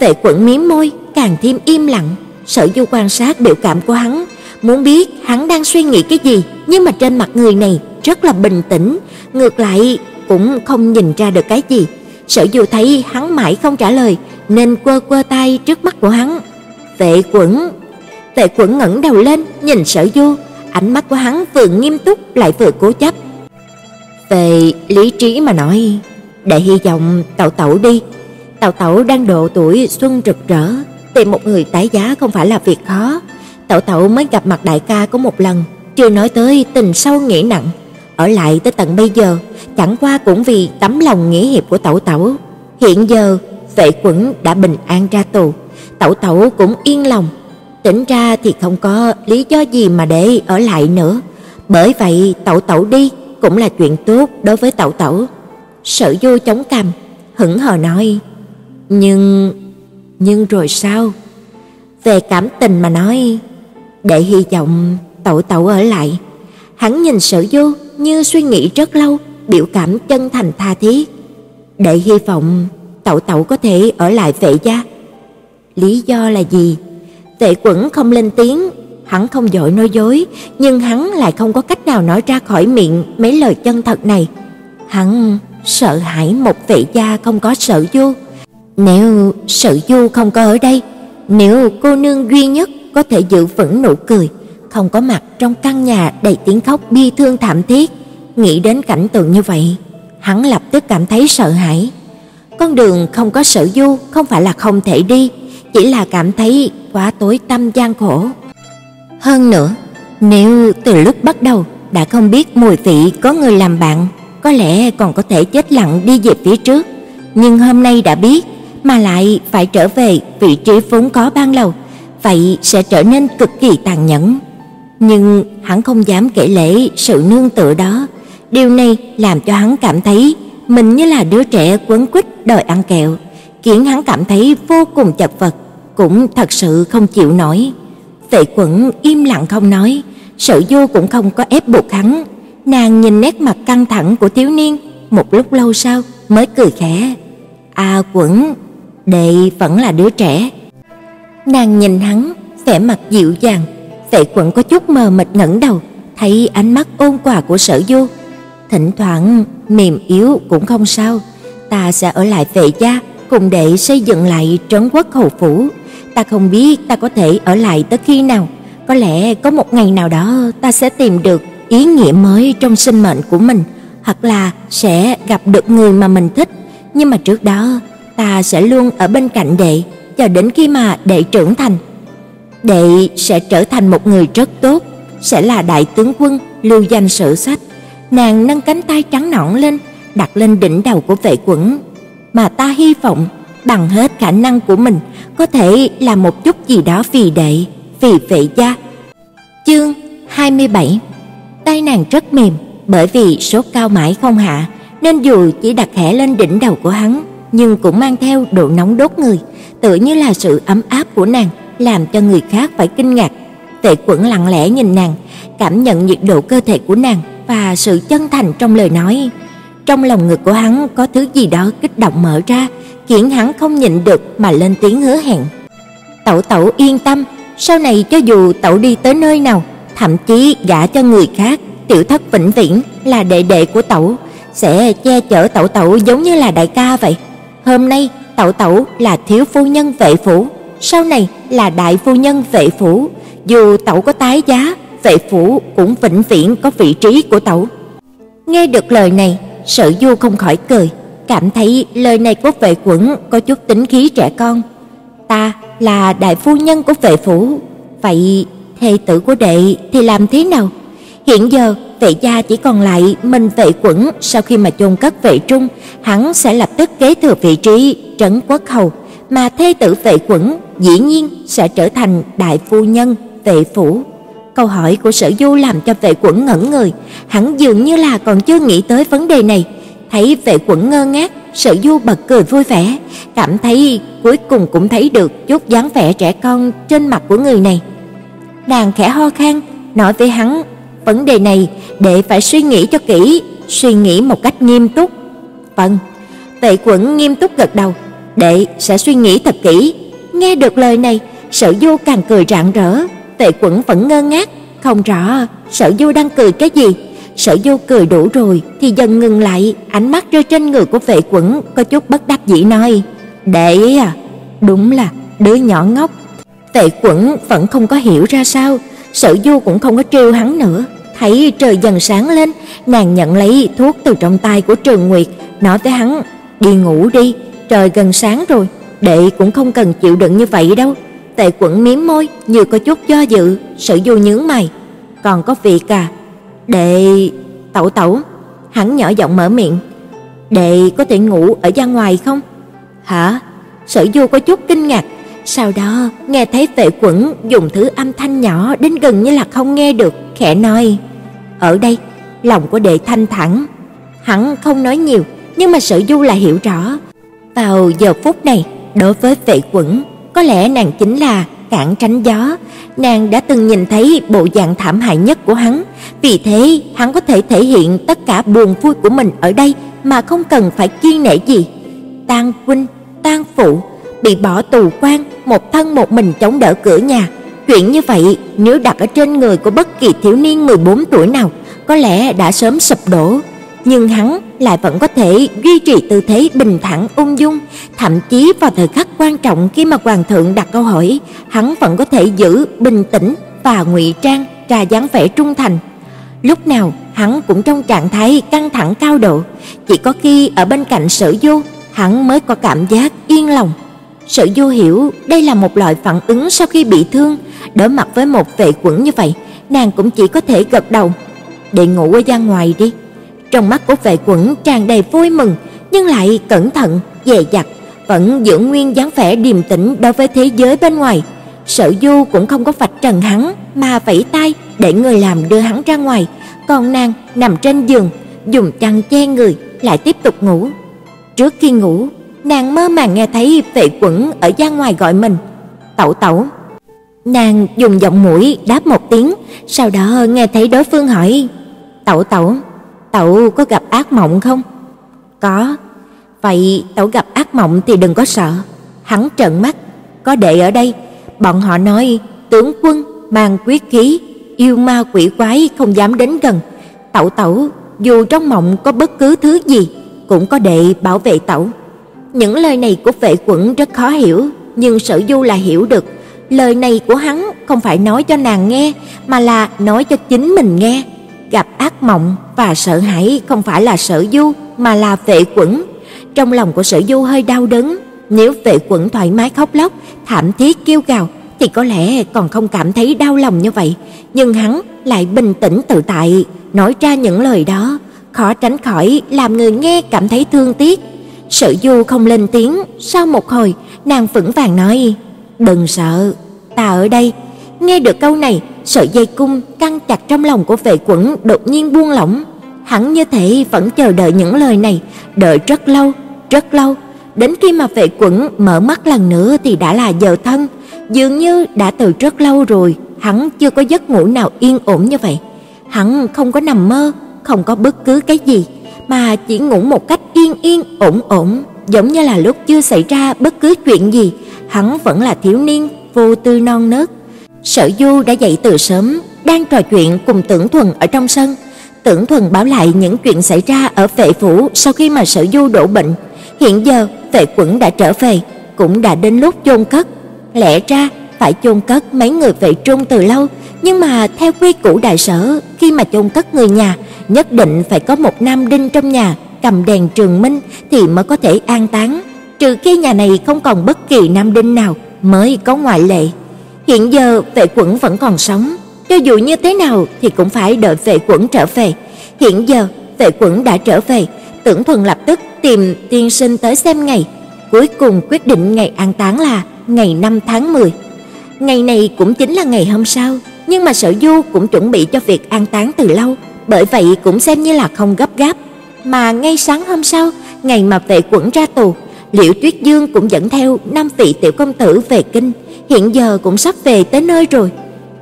Vệ Quẩn mím môi, càng thêm im lặng, Sở Du quan sát biểu cảm của hắn, muốn biết hắn đang suy nghĩ cái gì, nhưng mà trên mặt người này rất là bình tĩnh, ngược lại cũng không nhìn ra được cái gì. Sở Du thấy hắn mãi không trả lời, nên quơ quơ tay trước mắt của hắn. Vệ Quẩn, Vệ Quẩn ngẩng đầu lên, nhìn Sở Du, ánh mắt của hắn vừa nghiêm túc lại vừa cố chấp. Về lý trí mà nói, để hy vọng Tẩu Tẩu đi. Tẩu Tẩu đang độ tuổi xuân rực rỡ, tìm một người tái giá không phải là việc khó. Tẩu Tẩu mới gặp mặt đại ca có một lần, chưa nói tới tình sâu nghĩa nặng, ở lại tới tận bây giờ, chẳng qua cũng vì tấm lòng nghĩa hiệp của Tẩu Tẩu. Hiện giờ, Vệ Quẩn đã bình an ra tù, Tẩu Tẩu cũng yên lòng. tỉnh ra thì không có lý do gì mà để ở lại nữa. Bởi vậy, Tẩu Tẩu đi cũng là chuyện tốt đối với Tẩu Tẩu. Sở Du chống cằm, hững hờ nói: "Nhưng nhưng rồi sao? Về cảm tình mà nói, để hy vọng Tẩu Tẩu ở lại." Hắn nhìn Sở Du như suy nghĩ rất lâu, biểu cảm chân thành tha thiết. "Để hy vọng Tẩu Tẩu có thể ở lại vệ gia." Lý do là gì? Vệ Quẩn không lên tiếng, hắn không giỏi nói dối, nhưng hắn lại không có cách nào nói ra khỏi miệng mấy lời chân thật này. Hắn sợ hãi một vệ gia không có Sở Du. Nếu Sở Du không có ở đây, nếu cô nương duy nhất có thể giữ vững nụ cười, không có mặt trong căn nhà đầy tiếng khóc bi thương thảm thiết, nghĩ đến cảnh tượng như vậy, hắn lập tức cảm thấy sợ hãi. Con đường không có Sở Du không phải là không thể đi, chỉ là cảm thấy quá tối tăm gian khổ. Hơn nữa, nếu từ lúc bắt đầu đã không biết mùi vị có người làm bạn có lẽ còn có thể chết lặng đi về phía trước, nhưng hôm nay đã biết, mà lại phải trở về vị trí vốn có ban đầu, vậy sẽ trở nên cực kỳ tàn nhẫn. Nhưng hắn không dám kể lể sự nương tựa đó, điều này làm cho hắn cảm thấy mình như là đứa trẻ quấn quýt đòi ăn kẹo, khiến hắn cảm thấy vô cùng chật vật, cũng thật sự không chịu nổi. Vệ Quẩn im lặng không nói, Sở Du cũng không có ép buộc hắn, Nàng nhìn nét mặt căng thẳng của thiếu niên, một lúc lâu sau mới cười khẽ. "A Quẩn, đệ vẫn là đứa trẻ." Nàng nhìn hắn, vẻ mặt dịu dàng, Vệ Quận có chút mờ mịt ngẩng đầu, thấy ánh mắt ôn hòa của Sở Du, thỉnh thoảng mềm yếu cũng không sao, ta sẽ ở lại Vệ gia cùng đệ xây dựng lại trấn quốc hầu phủ, ta không biết ta có thể ở lại tới khi nào, có lẽ có một ngày nào đó ta sẽ tìm được ý nghĩa mới trong sinh mệnh của mình, hoặc là sẽ gặp được người mà mình thích, nhưng mà trước đó ta sẽ luôn ở bên cạnh đệ cho đến khi mà đệ trưởng thành. Đệ sẽ trở thành một người rất tốt, sẽ là đại tướng quân lưu danh sử sách. Nàng nâng cánh tay trắng nõn lên, đặt lên đỉnh đầu của Vệ Quẩn, mà ta hy vọng bằng hết khả năng của mình có thể làm một chút gì đó vì đệ, vì vệ gia. Chương 27 Tay nàng rất mềm, bởi vì sốt cao mãi không hạ, nên dù chỉ đặt khẽ lên đỉnh đầu của hắn, nhưng cũng mang theo độ nóng đốt người, tựa như là sự ấm áp của nàng làm cho người khác phải kinh ngạc. Tệ Quẩn lặng lẽ nhìn nàng, cảm nhận nhiệt độ cơ thể của nàng và sự chân thành trong lời nói. Trong lòng ngực của hắn có thứ gì đó kích động mở ra, khiến hắn không nhịn được mà lên tiếng hứa hẹn. Tẩu tẩu yên tâm, sau này cho dù tẩu đi tới nơi nào, thậm chí gả cho người khác, tiểu thất vĩnh viễn là đệ đệ của tẩu, sẽ che chở tẩu tẩu giống như là đại ca vậy. Hôm nay tẩu tẩu là thiếu phu nhân vệ phủ, sau này là đại phu nhân vệ phủ, dù tẩu có tái giá, vệ phủ cũng vĩnh viễn có vị trí của tẩu. Nghe được lời này, Sở Du không khỏi cười, cảm thấy lời này của vệ quẩn có chút tính khí trẻ con. Ta là đại phu nhân của vệ phủ, vậy thê tử của đệ thì làm thế nào? Hiện giờ vệ gia chỉ còn lại mình vệ quẩn, sau khi mà chôn cất vệ trung, hắn sẽ lập tức kế thừa vị trí trấn quốc hầu, mà thê tử vệ quẩn dĩ nhiên sẽ trở thành đại phu nhân vệ phủ. Câu hỏi của Sở Du làm cho Vệ Quẩn ngẩn người, hắn dường như là còn chưa nghĩ tới vấn đề này. Thấy Vệ Quẩn ngơ ngác, Sở Du bật cười vui vẻ, cảm thấy cuối cùng cũng thấy được chút dáng vẻ trẻ con trên mặt của người này. Nàng khẽ ho khan, nói với hắn, vấn đề này đệ phải suy nghĩ cho kỹ, suy nghĩ một cách nghiêm túc. Vâng, Vệ Quẩn nghiêm túc gật đầu, đệ sẽ suy nghĩ thật kỹ. Nghe được lời này, Sở Du càng cười rạng rỡ, Tệ Quẩn vẫn ngơ ngác, không rõ Sở Du đang cười cái gì. Sở Du cười đủ rồi thì dần ngừng lại, ánh mắt rơi trên người của Vệ Quẩn có chút bất đắc dĩ nói: "Đệ à, đúng là đứa nhỏ ngốc." Vệ Quẩn vẫn không có hiểu ra sao, Sở Du cũng không có trêu hắn nữa. Thấy trời dần sáng lên, nàng nhận lấy thuốc từ trong tay của Trường Nguyệt, nói với hắn: "Đi ngủ đi, trời gần sáng rồi, đệ cũng không cần chịu đựng như vậy đâu." Tệ Quẩn mím môi, như có chút do dự, Sử Du nhướng mày, "Còn có việc à? Đệ Tẩu tẩu." Hắn nhỏ giọng mở miệng, "Đệ có thể ngủ ở ra ngoài không?" "Hả?" Sử Du có chút kinh ngạc, sau đó nghe thấy vệ Quẩn dùng thứ âm thanh nhỏ đến gần như là không nghe được, khẽ nói, "Ở đây, lòng của đệ thanh thản." Hắn không nói nhiều, nhưng mà Sử Du là hiểu rõ. Vào giờ phút này, đối với Vệ Quẩn, có lẽ nàng chính là cản tránh gió, nàng đã từng nhìn thấy bộ dạng thảm hại nhất của hắn, vì thế hắn có thể thể hiện tất cả buồn vui của mình ở đây mà không cần phải kiêng nể gì. Tang huynh, tang phụ, bị bỏ tù quan, một thân một mình chống đỡ cửa nhà. Chuyện như vậy nếu đặt ở trên người của bất kỳ thiếu niên 14 tuổi nào, có lẽ đã sớm sụp đổ nhưng hắn lại vẫn có thể duy trì tư thế bình thản ung dung, thậm chí vào thời khắc quan trọng khi mà hoàng thượng đặt câu hỏi, hắn vẫn có thể giữ bình tĩnh và ngụy trang ra dáng vẻ trung thành. Lúc nào hắn cũng trong trạng thái căng thẳng cao độ, chỉ có khi ở bên cạnh Sở Du, hắn mới có cảm giác yên lòng. Sở Du hiểu đây là một loại phản ứng sau khi bị thương, đối mặt với một vệ quẩn như vậy, nàng cũng chỉ có thể gật đầu. "Để ngủ ở ra ngoài đi." Trong mắt của vệ quẩn tràn đầy vui mừng, nhưng lại cẩn thận, dè dặt, vẫn giữ nguyên dáng vẻ điềm tĩnh đối với thế giới bên ngoài. Sở Du cũng không có vạch trần hắn, mà vẫy tay để người làm đưa hắn ra ngoài, còn nàng nằm trên giường, dùng chăn che người, lại tiếp tục ngủ. Trước khi ngủ, nàng mơ màng nghe thấy vệ quẩn ở gian ngoài gọi mình, "Tẩu tẩu." Nàng dùng giọng mũi đáp một tiếng, sau đó nghe thấy đối phương hỏi, "Tẩu tẩu, Tẩu có gặp ác mộng không? Có. Vậy tẩu gặp ác mộng thì đừng có sợ. Hắn trợn mắt, có đệ ở đây, bọn họ nói tướng quân mang quyết khí, yêu ma quỷ quái không dám đến gần. Tẩu tẩu, dù trong mộng có bất cứ thứ gì, cũng có đệ bảo vệ tẩu. Những lời này của vệ quẩn rất khó hiểu, nhưng Sở Du là hiểu được. Lời này của hắn không phải nói cho nàng nghe, mà là nói cho chính mình nghe gặp ác mộng và sợ hãi không phải là Sở Du mà là Vệ Quẩn. Trong lòng của Sở Du hơi đau đớn, nếu Vệ Quẩn thoải mái khóc lóc, thảm thiết kêu gào thì có lẽ còn không cảm thấy đau lòng như vậy, nhưng hắn lại bình tĩnh tự tại nói ra những lời đó, khó tránh khỏi làm người nghe cảm thấy thương tiếc. Sử Du không lên tiếng, sau một hồi, nàng vững vàng nói: "Đừng sợ, ta ở đây." Nghe được câu này, sợi dây cung căng chặt trong lòng của vệ quẩn đột nhiên buông lỏng. Hắn như thể vẫn chờ đợi những lời này, đợi rất lâu, rất lâu, đến khi mà vệ quẩn mở mắt lần nữa thì đã là giờ thân, dường như đã từ rất lâu rồi, hắn chưa có giấc ngủ nào yên ổn như vậy. Hắn không có nằm mơ, không có bất cứ cái gì, mà chỉ ngủ một cách yên yên ổn ổn, giống như là lúc chưa xảy ra bất cứ chuyện gì, hắn vẫn là thiếu niên vô tư non nớt. Sở Du đã dậy từ sớm, đang trò chuyện cùng Tưởng Thuần ở trong sân. Tưởng Thuần báo lại những chuyện xảy ra ở vệ phủ sau khi mà Sở Du đổ bệnh. Hiện giờ vệ quẩn đã trở về, cũng đã đến lúc chôn cất. Lẽ ra phải chôn cất mấy người vệ trung từ lâu, nhưng mà theo quy củ đại sở, khi mà chôn cất người nhà, nhất định phải có một nam đinh trong nhà cầm đèn trường minh thì mới có thể an táng, trừ khi nhà này không còn bất kỳ nam đinh nào mới có ngoại lệ. Hiện giờ Vệ Quẩn vẫn còn sống, cho dù như thế nào thì cũng phải đợi Vệ Quẩn trở về. Hiện giờ Vệ Quẩn đã trở về, Tưởng Thuần lập tức tìm tiên sinh tới xem ngày, cuối cùng quyết định ngày an táng là ngày 5 tháng 10. Ngày này cũng chính là ngày hôm sau, nhưng mà Sở Du cũng chuẩn bị cho việc an táng từ lâu, bởi vậy cũng xem như là không gấp gáp. Mà ngay sáng hôm sau, ngày mà Vệ Quẩn ra tù, Liễu Tuyết Dương cũng dẫn theo năm vị tiểu công tử về kinh, hiện giờ cũng sắp về tới nơi rồi.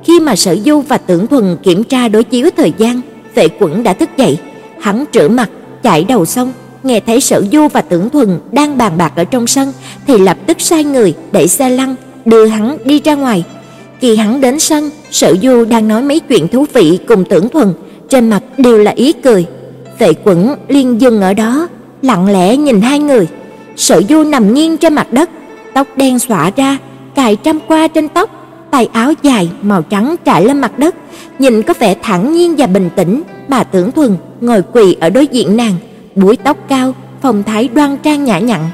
Khi mà Sở Du và Tưởng Thuần kiểm tra đối chiếu thời gian, Vệ Quẩn đã thức dậy, hắn rửa mặt, chải đầu xong, nghe thấy Sở Du và Tưởng Thuần đang bàn bạc ở trong sân thì lập tức sai người đẩy xe lăn đưa hắn đi ra ngoài. Khi hắn đến sân, Sở Du đang nói mấy chuyện thú vị cùng Tưởng Thuần, trên mặt đều là ý cười. Vệ Quẩn liền dừng ở đó, lặng lẽ nhìn hai người. Sở Du nằm nghiêng trên mặt đất, tóc đen xõa ra, cài trăm qua trên tóc, tay áo dài màu trắng trải lên mặt đất, nhìn có vẻ thản nhiên và bình tĩnh. Bà Tưởng Thuần ngồi quỳ ở đối diện nàng, búi tóc cao, phong thái đoan trang nhã nhặn.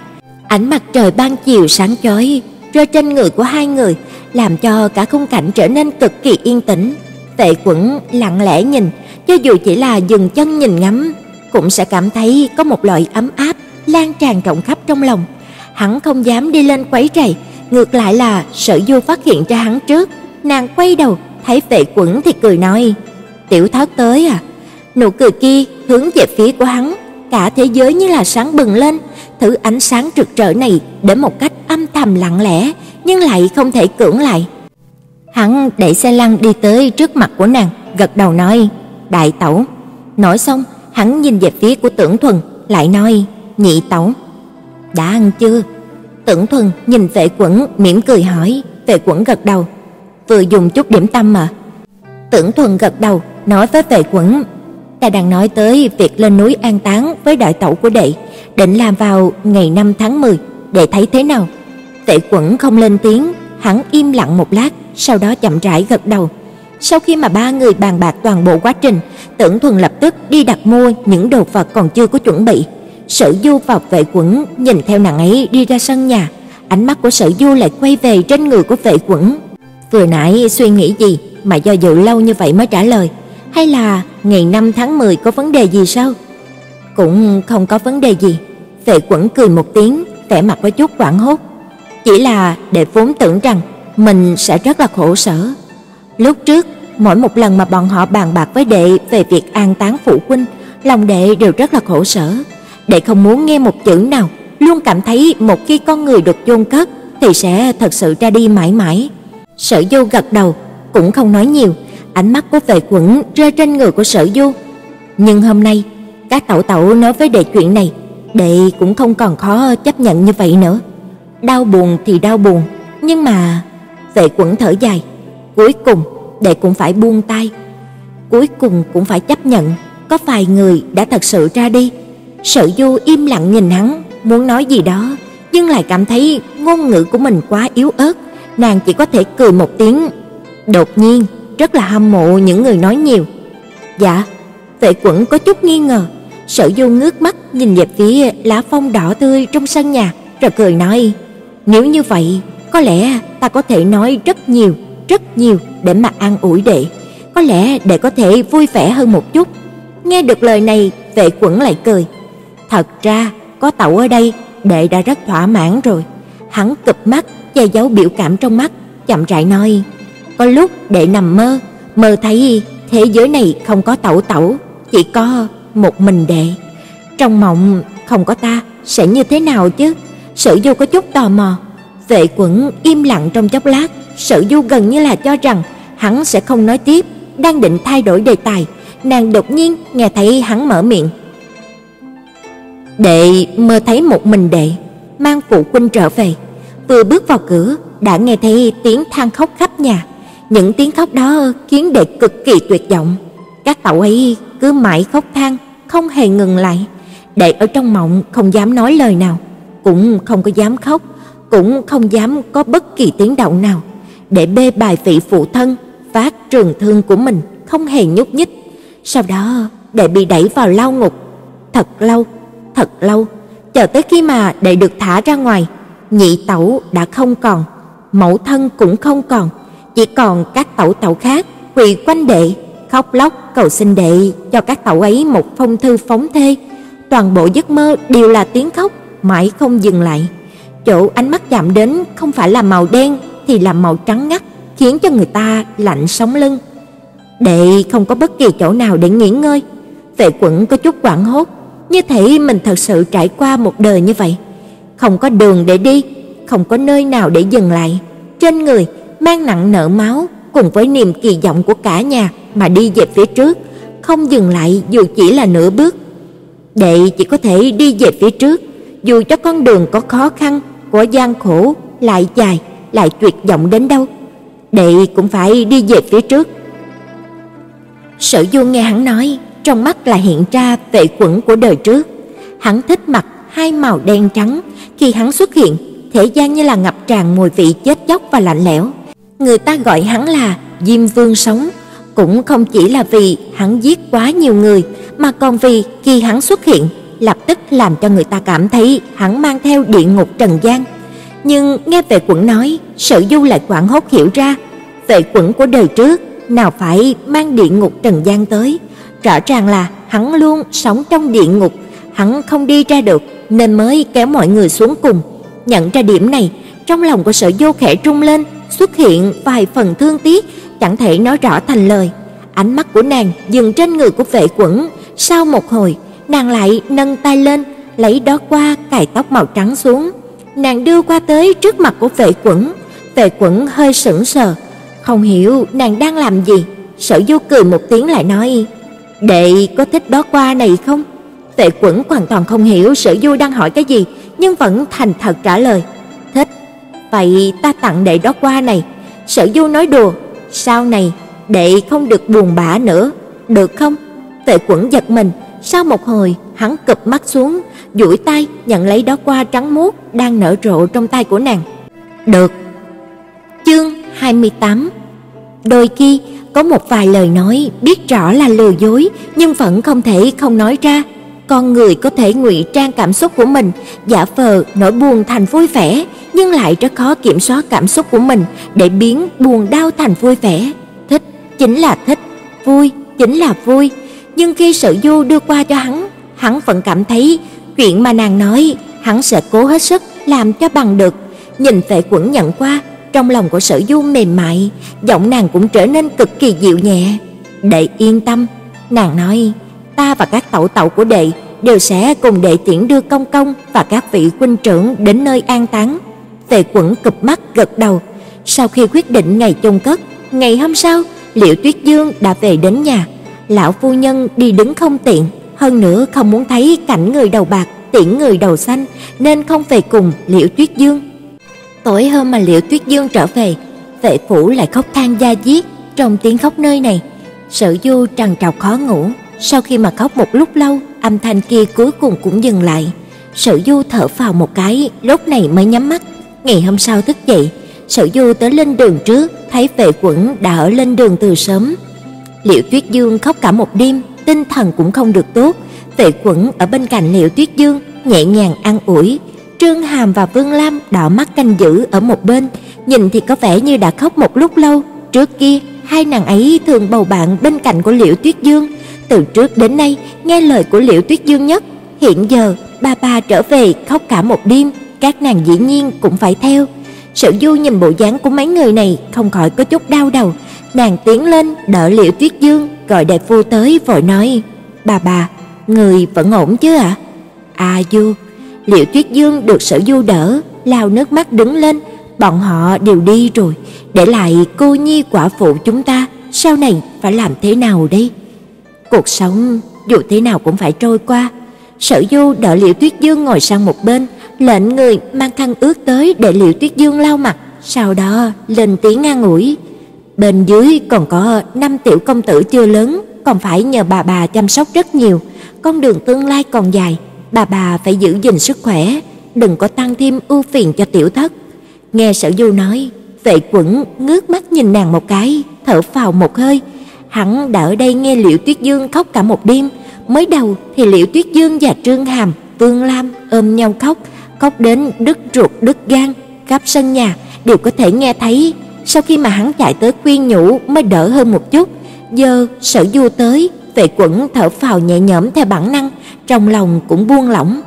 Ánh mặt trời ban chiều sáng chói rơi trên người của hai người, làm cho cả khung cảnh trở nên cực kỳ yên tĩnh. Tệ Quẩn lặng lẽ nhìn, cho dù chỉ là dừng chân nhìn ngắm, cũng sẽ cảm thấy có một loại ấm áp lan tràn rộng khắp trong lòng. Hắn không dám đi lên quấy rầy, ngược lại là Sở Du phát hiện ra hắn trước, nàng quay đầu, thấy Vệ Quẩn thì cười nói: "Tiểu Thất tới à?" Nụ cười kia hướng về phía của hắn, cả thế giới như là sáng bừng lên, thứ ánh sáng rực rỡ này đến một cách âm thầm lặng lẽ, nhưng lại không thể cưỡng lại. Hắn đẩy xe lăn đi tới trước mặt của nàng, gật đầu nói: "Đại tẩu." Nói xong, hắn nhìn về phía của Tưởng Thuần, lại nói: "Nhị tẩu." "Đã ăn chưa?" Tưởng Thuần nhìn Vệ Quẩn mỉm cười hỏi, Vệ Quẩn gật đầu. "Vừa dùng chút điểm tâm mà." Tưởng Thuần gật đầu, nói với Vệ Quẩn: "Ta đang nói tới việc lên núi an táng với đại tẩu của đệ, định làm vào ngày 5 tháng 10, đệ thấy thế nào?" Vệ Quẩn không lên tiếng, hắn im lặng một lát, sau đó chậm rãi gật đầu. Sau khi mà ba người bàn bạc toàn bộ quá trình, Tưởng Thuần lập tức đi đặt mua những đồ vật còn chưa có chuẩn bị. Sở Du và Vệ Quẩn nhìn theo nàng ấy đi ra sân nhà, ánh mắt của Sở Du lại quay về trên người của Vệ Quẩn. Vừa nãy suy nghĩ gì mà do dự lâu như vậy mới trả lời, hay là ngày 5 tháng 10 có vấn đề gì sao? Cũng không có vấn đề gì. Vệ Quẩn cười một tiếng, vẻ mặt có chút hoảng hốt. Chỉ là để vốn tưởng rằng mình sẽ rất là khổ sở. Lúc trước, mỗi một lần mà bọn họ bàn bạc với đệ về việc an táng phụ huynh, lòng đệ đều rất là khổ sở. Đệ không muốn nghe một chữ nào, luôn cảm thấy một khi con người được chôn cất thì sẽ thật sự ra đi mãi mãi. Sở Du gật đầu, cũng không nói nhiều, ánh mắt của Vệ Quẩn rơi trên người của Sở Du. Nhưng hôm nay, các tẩu tẩu nói với đệ chuyện này, đệ cũng không còn khó chấp nhận như vậy nữa. Đau buồn thì đau buồn, nhưng mà Vệ Quẩn thở dài, cuối cùng đệ cũng phải buông tay. Cuối cùng cũng phải chấp nhận, có vài người đã thật sự ra đi. Sở Du im lặng nhìn hắn, muốn nói gì đó, nhưng lại cảm thấy ngôn ngữ của mình quá yếu ớt, nàng chỉ có thể cười một tiếng. Đột nhiên, rất là hâm mộ những người nói nhiều. Dạ, Vệ Quẩn có chút nghi ngờ, Sở Du ngước mắt nhìn về phía lá phong đỏ tươi trong sân nhà, rồi cười nói: "Nếu như vậy, có lẽ ta có thể nói rất nhiều, rất nhiều để mà an ủi đệ, có lẽ đệ có thể vui vẻ hơn một chút." Nghe được lời này, Vệ Quẩn lại cười. Thật ra, có tẩu ở đây, đệ đã rất thỏa mãn rồi. Hắn cụp mắt, che giấu biểu cảm trong mắt, chậm rãi nói: "Có lúc đệ nằm mơ, mơ thấy thế giới này không có tẩu tẩu, chỉ có một mình đệ. Trong mộng không có ta sẽ như thế nào chứ?" Sử Du có chút tò mò. Vệ Quẩn im lặng trong chốc lát, Sở Du gần như là cho rằng hắn sẽ không nói tiếp, đang định thay đổi đề tài, nàng đột nhiên nghe thấy hắn mở miệng. Đệ mơ thấy một mình đệ mang phụ huynh trở về, vừa bước vào cửa đã nghe thấy tiếng than khóc khắp nhà. Những tiếng khóc đó khiến đệ cực kỳ tuyệt vọng. Các cậu ấy cứ mãi khóc than, không hề ngừng lại. Đệ ở trong mộng không dám nói lời nào, cũng không có dám khóc, cũng không dám có bất kỳ tiếng động nào. Để bê bài vị phụ thân, phát trường thương của mình không hề nhúc nhích. Sau đó, đệ bị đẩy vào lao ngục. Thật lâu, thật lâu, chờ tới khi mà đệ được thả ra ngoài, nhị tẩu đã không còn, mẫu thân cũng không còn, chỉ còn các tẩu tẩu khác quỳ quanh đệ, khóc lóc cầu xin đệ cho các tẩu ấy một phong thư phóng thê. Toàn bộ giấc mơ đều là tiếng khóc, mãi không dừng lại. Chỗ ánh mắt chạm đến không phải là màu đen thì là màu trắng ngắt, khiến cho người ta lạnh sống lưng. Đệ không có bất kỳ chỗ nào để nghỉ ngơi. Vệ Quẩn có chút hoảng hốt, như thể mình thật sự trải qua một đời như vậy, không có đường để đi, không có nơi nào để dừng lại. Trên người mang nặng nợ máu cùng với niềm kỳ vọng của cả nhà mà đi về phía trước, không dừng lại dù chỉ là nửa bước. Đệ chỉ có thể đi về phía trước, dù cho con đường có khó khăn, có gian khổ, lại dài, lại tuyệt vọng đến đâu, đệ cũng phải đi về phía trước. Sở Du nghe hắn nói, trong mắt là hiện ra vệ quẩn của đời trước. Hắn thích mặc hai màu đen trắng, khi hắn xuất hiện, thế gian như là ngập tràn mùi vị chết chóc và lạnh lẽo. Người ta gọi hắn là Diêm Vương sống, cũng không chỉ là vì hắn giết quá nhiều người, mà còn vì khi hắn xuất hiện, lập tức làm cho người ta cảm thấy hắn mang theo địa ngục trần gian. Nhưng nghe vệ quẩn nói, Sở Du lại quảng hốt hiểu ra, vệ quẩn của đời trước nào phải mang địa ngục trần gian tới, rõ ràng là hắn luôn sống trong địa ngục, hắn không đi ra được nên mới kéo mọi người xuống cùng. Nhận ra điểm này, trong lòng của Sở Du khẽ trung lên, xuất hiện vài phần thương tiếc, chẳng thể nói rõ thành lời. Ánh mắt của nàng dừng trên người của Vệ Quẩn, sau một hồi, nàng lại nâng tay lên, lấy đó qua cài tóc màu trắng xuống. Nàng đưa qua tới trước mặt của Vệ Quẩn, Vệ Quẩn hơi sững sờ, không hiểu nàng đang làm gì. Sở Du cười một tiếng lại nói: "Đệ có thích đó qua này không?" Vệ Quẩn hoàn toàn không hiểu Sở Du đang hỏi cái gì, nhưng vẫn thành thật trả lời: "Thích." "Vậy ta tặng đệ đó qua này." Sở Du nói đùa: "Sau này đệ không được buồn bã nữa, được không?" Vệ Quẩn giật mình, sau một hồi, hắn cụp mắt xuống, duỗi tay nhận lấy đó qua trắng muốt đang nở rộ trong tay của nàng. "Được." Chương 28 Đôi khi có một vài lời nói biết rõ là lừa dối nhưng vẫn không thể không nói ra. Con người có thể ngụy trang cảm xúc của mình, giả vờ nỗi buồn thành vui vẻ, nhưng lại rất khó kiểm soát cảm xúc của mình để biến buồn đau thành vui vẻ. Thích chính là thích, vui chính là vui, nhưng khi Sở Du đưa qua cho hắn, hắn vẫn cảm thấy chuyện mà nàng nói, hắn sẽ cố hết sức làm cho bằng được. Nhìn Vệ Quẩn nhận qua, trong lòng của Sở Du mềm mại, giọng nàng cũng trở nên cực kỳ dịu nhẹ. "Đệ yên tâm." Nàng nói, "Ta và các tẩu tẩu của đệ đều sẽ cùng đệ tiễn đưa công công và các vị huynh trưởng đến nơi an táng." Tề Quẩn cụp mắt gật đầu. Sau khi quyết định ngày chôn cất, ngày hôm sau, Liễu Tuyết Dương đã về đến nhà. Lão phu nhân đi đứng không tiện, hơn nữa không muốn thấy cảnh người đầu bạc tiễn người đầu xanh nên không về cùng Liễu Tuyết Dương. Tối hôm mà Liễu Tuyết Dương trở về, vệ phủ lại khóc than da diết trong tiếng khóc nơi này. Sở Du trằn trọc khó ngủ, sau khi mà khóc một lúc lâu, âm thanh kia cuối cùng cũng dừng lại. Sở Du thở phào một cái, lúc này mới nhắm mắt. Ngày hôm sau thức dậy, Sở Du tới lên đường trước, thấy vệ quẩn đã ở lên đường từ sớm. Liễu Tuyết Dương khóc cả một đêm, tinh thần cũng không được tốt. Vệ quẩn ở bên cạnh Liễu Tuyết Dương, nhẹ nhàng an ủi, Trương Hàm và Vương Lam đỏ mắt canh giữ ở một bên, nhìn thì có vẻ như đã khóc một lúc lâu. Trước kia, hai nàng ấy thường bầu bạn bên cạnh của Liễu Tuyết Dương, từ trước đến nay nghe lời của Liễu Tuyết Dương nhất, hiện giờ ba ba trở về khóc cả một đêm, các nàng dĩ nhiên cũng phải theo. Sở Du nhìn bộ dáng của mấy người này không khỏi có chút đau đầu, nàng tiến lên đỡ Liễu Tuyết Dương, gọi đại phu tới vội nói: "Bà bà, người vẫn ổn chứ ạ?" "À Du, Liễu Tuyết Dương được Sở Du đỡ, lau nước mắt đứng lên, bọn họ đều đi rồi, để lại cô nhi quả phụ chúng ta, sau này phải làm thế nào đây? Cuộc sống dù thế nào cũng phải trôi qua. Sở Du đỡ Liễu Tuyết Dương ngồi sang một bên, lệnh người mang khăn ướt tới để Liễu Tuyết Dương lau mặt, sau đó lên tiếng ngang ủi. Bên dưới còn có năm tiểu công tử chưa lớn, còn phải nhờ bà bà chăm sóc rất nhiều, con đường tương lai còn dài, bà bà phải giữ gìn sức khỏe, đừng có tăng thêm ưu phiền cho tiểu thất. Nghe Sở Du nói, Vệ Quẩn ngước mắt nhìn nàng một cái, thở phào một hơi. Hắn đã ở đây nghe Liễu Tuyết Dương khóc cả một đêm, mới đầu thì Liễu Tuyết Dương và Trương Hàm, Vương Lam ôm nhau khóc, khóc đến đứt ruột đứt gan, khắp sân nhà đều có thể nghe thấy. Sau khi mà hắn chạy tới khuyên nhủ mới đỡ hơn một chút, giờ Sở Du tới, Vệ Quẩn thở phào nhẹ nhõm theo bản năng, trong lòng cũng buông lỏng.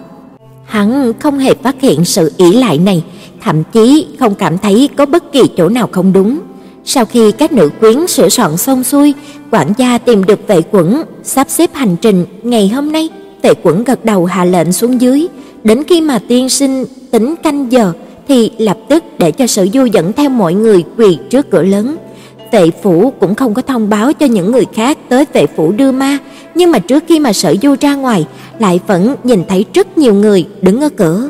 Hắn không hề phát hiện sự ỷ lại này, thậm chí không cảm thấy có bất kỳ chỗ nào không đúng. Sau khi các nữ quyến sửa soạn xong xuôi, quản gia tìm được vệ quẩn, sắp xếp hành trình ngày hôm nay. Vệ quẩn gật đầu hạ lệnh xuống dưới, đến khi mà tiên sinh tính canh giờ thì lập tức để cho Sở Du dẫn theo mọi người quỳ trước cửa lớn. Vệ phủ cũng không có thông báo cho những người khác tới vệ phủ đưa ma, nhưng mà trước khi mà Sở Du ra ngoài, lại vẫn nhìn thấy rất nhiều người đứng ở cửa.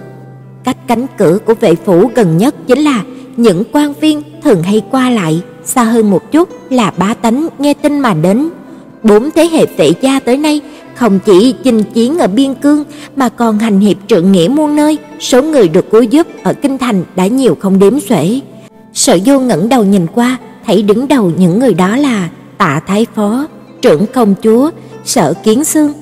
Cách cánh cửa của vệ phủ gần nhất chính là những quan viên thường hay qua lại, xa hơn một chút là bá tánh nghe tin mà đến. Bốn thế hệ vệ gia tới nay không chỉ chinh chiến ở biên cương mà còn hành hiệp trượng nghĩa muôn nơi, số người được cứu giúp ở kinh thành đã nhiều không đếm xuể. Sở Du ngẩng đầu nhìn qua, thấy đứng đầu những người đó là Tạ Thái Phó, trưởng công chúa, Sở Kiến Xương.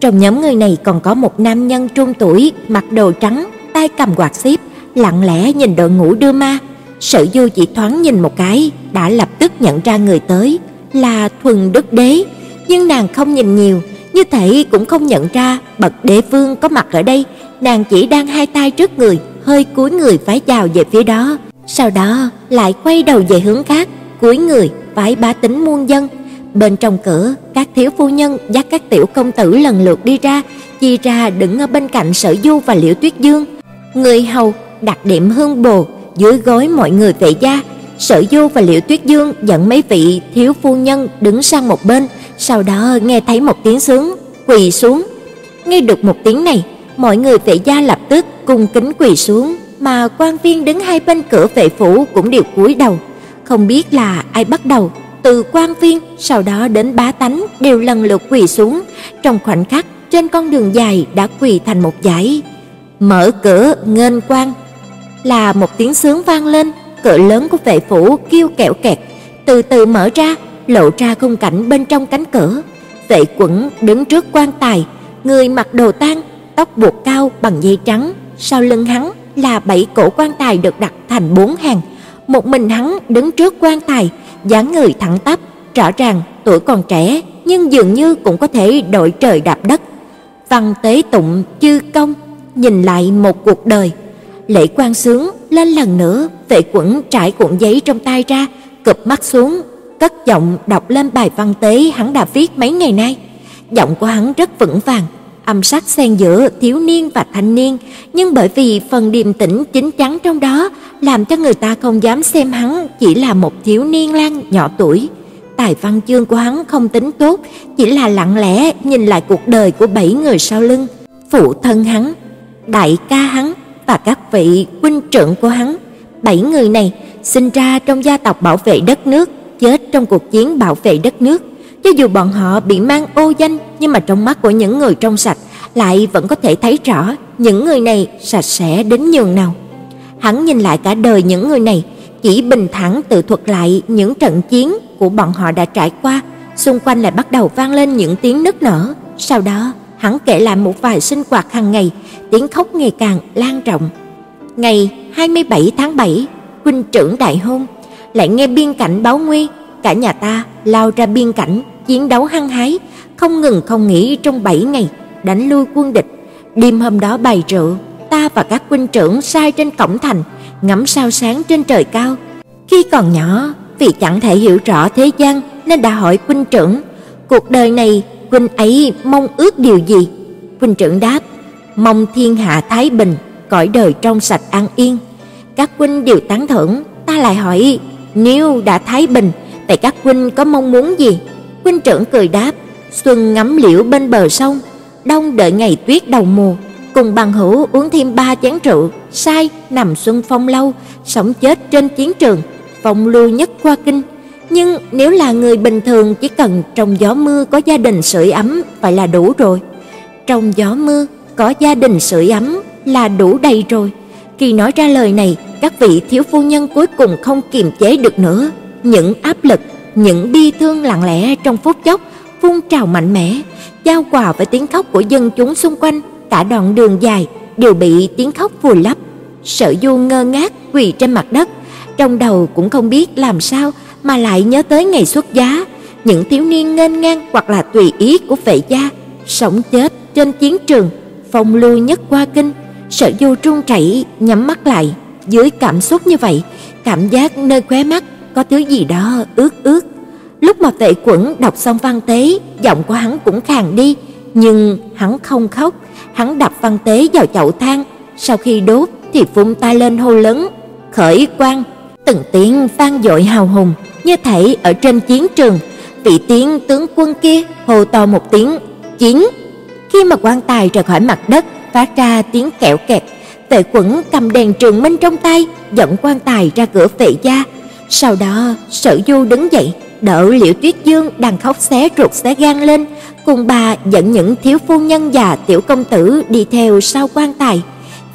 Trong nhóm người này còn có một nam nhân trung tuổi, mặc đồ trắng, tay cầm quạt xếp, lặng lẽ nhìn đội ngũ đưa ma. Sở Du chỉ thoáng nhìn một cái, đã lập tức nhận ra người tới là Thuần Đức Đế, nhưng nàng không nhìn nhiều, như thể cũng không nhận ra bậc đế vương có mặt ở đây, nàng chỉ đang hai tay trước người, hơi cúi người vái chào về phía đó, sau đó lại quay đầu về hướng khác, cúi người vái bá tính muôn dân. Bên trong cửa, các thiếu phu nhân dắt các tiểu công tử lần lượt đi ra, chia ra đứng ở bên cạnh Sở Du và Liễu Tuyết Dương. Người hầu đặt điểm hương bồ dưới gối mọi người vệ gia. Sở Du và Liễu Tuyết Dương dẫn mấy vị thiếu phu nhân đứng sang một bên, sau đó nghe thấy một tiếng sướng, quỳ xuống. Nghe được một tiếng này, mọi người vệ gia lập tức cung kính quỳ xuống, mà quan viên đứng hai bên cửa vệ phủ cũng đều cúi đầu. Không biết là ai bắt đầu, từ quan viên sau đó đến bá tánh đều lần lượt quỳ xuống, trong khoảnh khắc trên con đường dài đã quỳ thành một dãy. Mở cửa nghênh quan là một tiếng sướng vang lên, cửa lớn của vệ phủ kêu kẹo kẹt, từ từ mở ra, lộ ra khung cảnh bên trong cánh cửa. Vệ Quẩn đứng trước quan tài, người mặc đồ tang, tóc buộc cao bằng dây trắng, sau lưng hắn là bảy cổ quan tài được đặt thành bốn hàng. Một mình hắn đứng trước quan tài, dáng người thẳng tắp, rõ ràng tuổi còn trẻ, nhưng dường như cũng có thể đội trời đạp đất. Văn tế tụng chư công, nhìn lại một cuộc đời. Lễ quan sướng lên lần nữa, vệ quẩn trải cuộn giấy trong tay ra, cụp mắt xuống, cất giọng đọc lên bài văn tế hắn đã viết mấy ngày nay. Giọng của hắn rất vững vàng, âm sắc xen giữa thiếu niên và thanh niên, nhưng bởi vì phần điềm tĩnh chính chắn trong đó, làm cho người ta không dám xem hắn chỉ là một thiếu niên lang nhỏ tuổi. Tài văn chương của hắn không tính tốt, chỉ là lặng lẽ nhìn lại cuộc đời của bảy người sau lưng, phụ thân hắn, đại ca hắn và các vị huynh trưởng của hắn. Bảy người này sinh ra trong gia tộc bảo vệ đất nước, chết trong cuộc chiến bảo vệ đất nước. Cho dù bọn họ bị mang ô danh, nhưng mà trong mắt của những người trong sạch lại vẫn có thể thấy rõ những người này sạch sẽ đến nhường nào. Hắn nhìn lại cả đời những người này, chỉ bình thản tự thuật lại những trận chiến của bọn họ đã trải qua, xung quanh lại bắt đầu vang lên những tiếng nức nở. Sau đó, hắn kể lại một vài sinh hoạt hàng ngày, tiếng khóc ngày càng lan rộng. Ngày 27 tháng 7, huynh trưởng đại hôn, lại nghe biên cảnh báo nguy, cả nhà ta lao ra biên cảnh chiến đấu hăng hái, không ngừng không nghỉ trong 7 ngày, đánh lui quân địch. Đêm hôm đó bày rượu, ta và các huynh trưởng sai trên cổng thành, ngắm sao sáng trên trời cao. Khi còn nhỏ, vì chẳng thể hiểu rõ thế gian nên đã hỏi huynh trưởng, cuộc đời này huynh ấy mong ước điều gì? Huynh trưởng đáp, mong thiên hạ thái bình, cõi đời trong sạch an yên. Các huynh đều tán thưởng, ta lại hỏi, nếu đã thái bình, vậy các huynh có mong muốn gì? Huynh trưởng cười đáp, xuân ngắm liễu bên bờ sông, đông đợi ngày tuyết đầu mùa, cùng bằng hữu uống thêm ba chén rượu, say nằm xuân phong lâu, sống chết trên chiến trường, phong lưu nhất qua kinh. Nhưng nếu là người bình thường chỉ cần trong gió mưa có gia đình sưởi ấm vậy là đủ rồi. Trong gió mưa có gia đình sưởi ấm là đủ đầy rồi. Khi nói ra lời này, các vị thiếu phu nhân cuối cùng không kiềm chế được nữa, những áp lực, những bi thương lặng lẽ trong phút chốc phun trào mạnh mẽ, giao hòa với tiếng khóc của dân chúng xung quanh, cả đoạn đường dài đều bị tiếng khóc vùi lấp. Sở Du ngơ ngác quỳ trên mặt đất, trong đầu cũng không biết làm sao mà lại nhớ tới ngày xuất giá, những thiếu niên nghênh ngang hoặc là tùy ý của vệ gia, sống chết trên chiến trường, phong lưu nhất qua kinh. Sở Du trung chảy nhắm mắt lại, dưới cảm xúc như vậy, cảm giác nơi khóe mắt có thứ gì đó ướt ướt. Lúc mà Tệ Quẩn đọc xong văn tế, giọng của hắn cũng khàn đi, nhưng hắn không khóc, hắn đập văn tế vào chậu than, sau khi đốt thì vung tay lên hô lớn, "Khởi quang!" Từng tiếng vang dội hào hùng, như thể ở trên chiến trường, vị tiếng tướng quân kia hô to một tiếng, "Chiến!" Khi mà quan tài rời khỏi mặt đất, phát ra tiếng kẹo kẹt, Vệ Quẩn cầm đèn trường minh trong tay, dẫn quan tài ra cửa vệ gia. Sau đó, Sở Du đứng dậy, đỡ Liễu Tuyết Dương đang khóc xé ruột xé gan lên, cùng bà dẫn những thiếu phu nhân và tiểu công tử đi theo sau quan tài.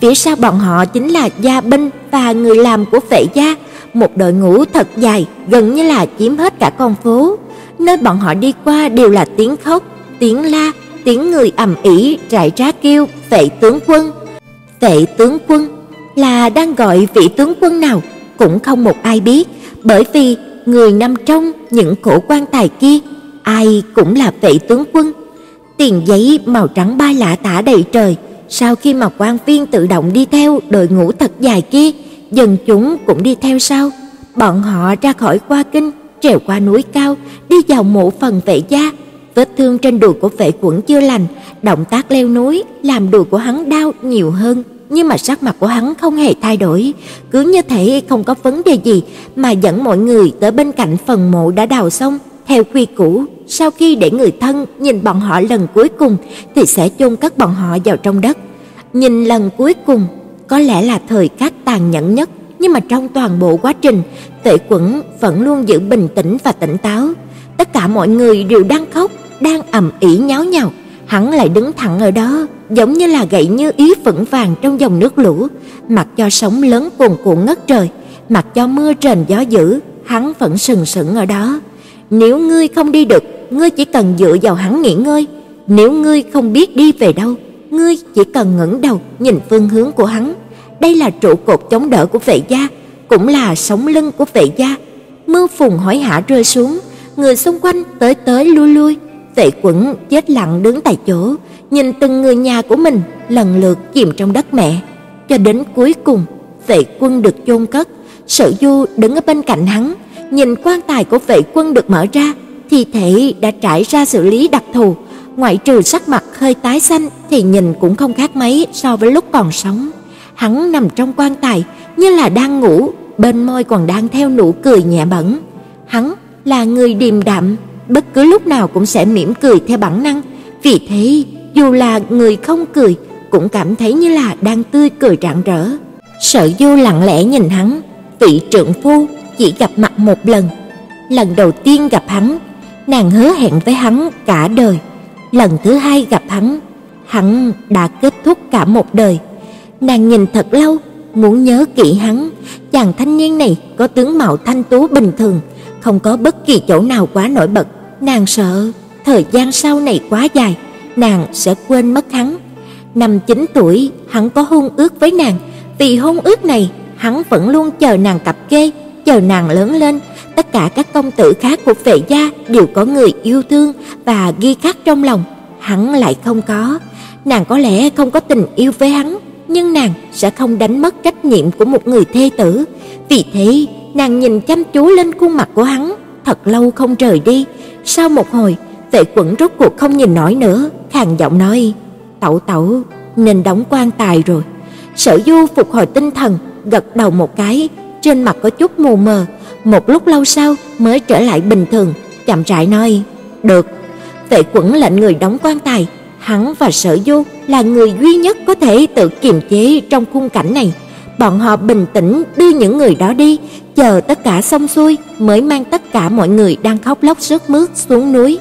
Phía sau bọn họ chính là gia binh và người làm của vệ gia, một đội ngũ thật dài, gần như là chiếm hết cả con phố. Nơi bọn họ đi qua đều là tiếng khóc, tiếng la, tiếng người ầm ĩ rải rác kêu vệ tướng quân. Vệ tướng quân là đang gọi vị tướng quân nào cũng không một ai biết, bởi vì người nằm trong những cổ quan tài kia, ai cũng là vệ tướng quân. Tiền giấy màu trắng bay lạ tả đầy trời, sau khi mà quan viên tự động đi theo đội ngũ thật dài kia, dân chúng cũng đi theo sau. Bọn họ ra khỏi qua kinh, trèo qua núi cao, đi vào mộ phần vệ gia. Vết thương trên đùi của vệ quẩn chưa lành, động tác leo núi làm đùi của hắn đau nhiều hơn nhưng mà sắc mặt của hắn không hề thay đổi, cứ như thể không có vấn đề gì mà dẫn mọi người tới bên cạnh phần mộ đã đào xong. Theo quy củ, sau khi để người thân nhìn bọn họ lần cuối cùng thì sẽ chôn cất bọn họ vào trong đất. Nhìn lần cuối cùng có lẽ là thời khắc tàn nhẫn nhất, nhưng mà trong toàn bộ quá trình, Tệ Quẩn vẫn luôn giữ bình tĩnh và tỉnh táo. Tất cả mọi người đều đang khóc, đang ầm ĩ nháo nhào, hắn lại đứng thẳng ở đó, giống như là gậy như ý phẫn vàng trong dòng nước lũ, mặc cho sóng lớn cuồn cuộn ngất trời, mặc cho mưa rền gió dữ, hắn vẫn sừng sững ở đó. Nếu ngươi không đi được, ngươi chỉ cần dựa vào hắn nghỉ ngơi, nếu ngươi không biết đi về đâu, ngươi chỉ cần ngẩng đầu nhìn phương hướng của hắn. Đây là trụ cột chống đỡ của vệ gia, cũng là sống lưng của vệ gia. Mưa phùn hỏi hả rơi xuống, người xung quanh tới tới lui lui, Vệ Quẩn chết lặng đứng tại chỗ, nhìn từng người nhà của mình lần lượt chìm trong đất mẹ, cho đến cuối cùng Vệ Quân được chôn cất, Sở Du đứng ở bên cạnh hắn, nhìn quan tài của Vệ Quân được mở ra, thi thể đã trải ra xử lý đặc thù, ngoại trừ sắc mặt hơi tái xanh thì nhìn cũng không khác mấy so với lúc còn sống. Hắn nằm trong quan tài như là đang ngủ, bên môi còn đang theo nụ cười nhẹ bẩn. Hắn là người điềm đạm, bất cứ lúc nào cũng sẽ mỉm cười theo bản năng, vì thế dù là người không cười cũng cảm thấy như là đang tươi cười rạng rỡ. Sở Du lặng lẽ nhìn hắn, vị trượng phu chỉ gặp mặt một lần. Lần đầu tiên gặp hắn, nàng hứa hẹn với hắn cả đời. Lần thứ hai gặp hắn, hắn đã kết thúc cả một đời. Nàng nhìn thật lâu, muốn nhớ kỹ hắn, chàng thanh niên này có tướng mạo thanh tú bình thường, không có bất kỳ chỗ nào quá nổi bật. Nàng sợ thời gian sau này quá dài, nàng sẽ quên mất hắn. Năm 9 tuổi, hắn có hôn ước với nàng, vì hôn ước này, hắn vẫn luôn chờ nàng cặp kê, chờ nàng lớn lên. Tất cả các công tử khác của vệ gia đều có người yêu thương và ghi khắc trong lòng, hắn lại không có. Nàng có lẽ không có tình yêu với hắn, nhưng nàng sẽ không đánh mất trách nhiệm của một người thê tử. Vì thế, nàng nhìn chăm chú lên khuôn mặt của hắn, thật lâu không rời đi. Sau một hồi, Vệ Quẩn rốt cuộc không nhìn nổi nữa, khàn giọng nói: "Tẩu tẩu, nên đóng quan tài rồi." Sở Du phục hồi tinh thần, gật đầu một cái, trên mặt có chút mù mờ, một lúc lâu sau mới trở lại bình thường, chậm rãi nói: "Được." Vệ Quẩn lệnh người đóng quan tài, hắn và Sở Du là người duy nhất có thể tự kiềm chế trong khung cảnh này. Bọn họ bình tĩnh đưa những người đó đi, chờ tất cả xong xuôi mới mang tất cả mọi người đang khóc lóc rớt mướt xuống núi.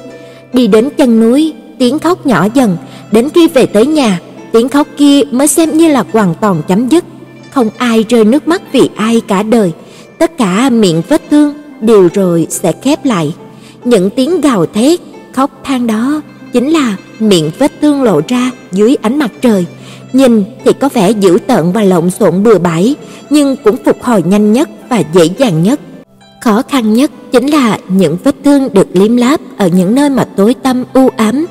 Đi đến chân núi, tiếng khóc nhỏ dần, đến khi về tới nhà, tiếng khóc kia mới xem như là hoàn toàn chấm dứt. Không ai rơi nước mắt vì ai cả đời, tất cả miệng vết thương đều rồi sẽ khép lại. Những tiếng gào thét, khóc than đó chính là miệng vết thương lộ ra dưới ánh mặt trời. Nhìn thì có vẻ dữ tợn và lộn xộn bừa bãi, nhưng cũng phục hồi nhanh nhất và dễ dàng nhất. Khó khăn nhất chính là những vết thương được liếm láp ở những nơi mà tối tăm u ám,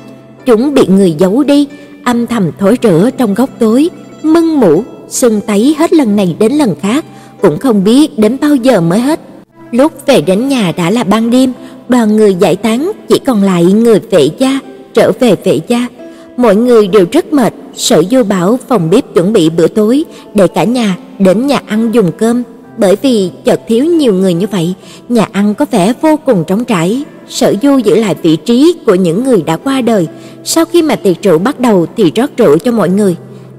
chúng bị người giấu đi, âm thầm thối rữa trong góc tối, mưng mủ, sưng tấy hết lần này đến lần khác, cũng không biết đến bao giờ mới hết. Lúc về đến nhà đã là ban đêm, đoàn người giải tán, chỉ còn lại người vệ gia trở về vệ gia. Mọi người đều rất mệt, Sở Du bảo phòng bếp chuẩn bị bữa tối để cả nhà đến nhà ăn dùng cơm, bởi vì chợt thiếu nhiều người như vậy, nhà ăn có vẻ vô cùng trống trải. Sở Du giữ lại vị trí của những người đã qua đời, sau khi mà tiệc rượu bắt đầu thì rót rượu cho mọi người.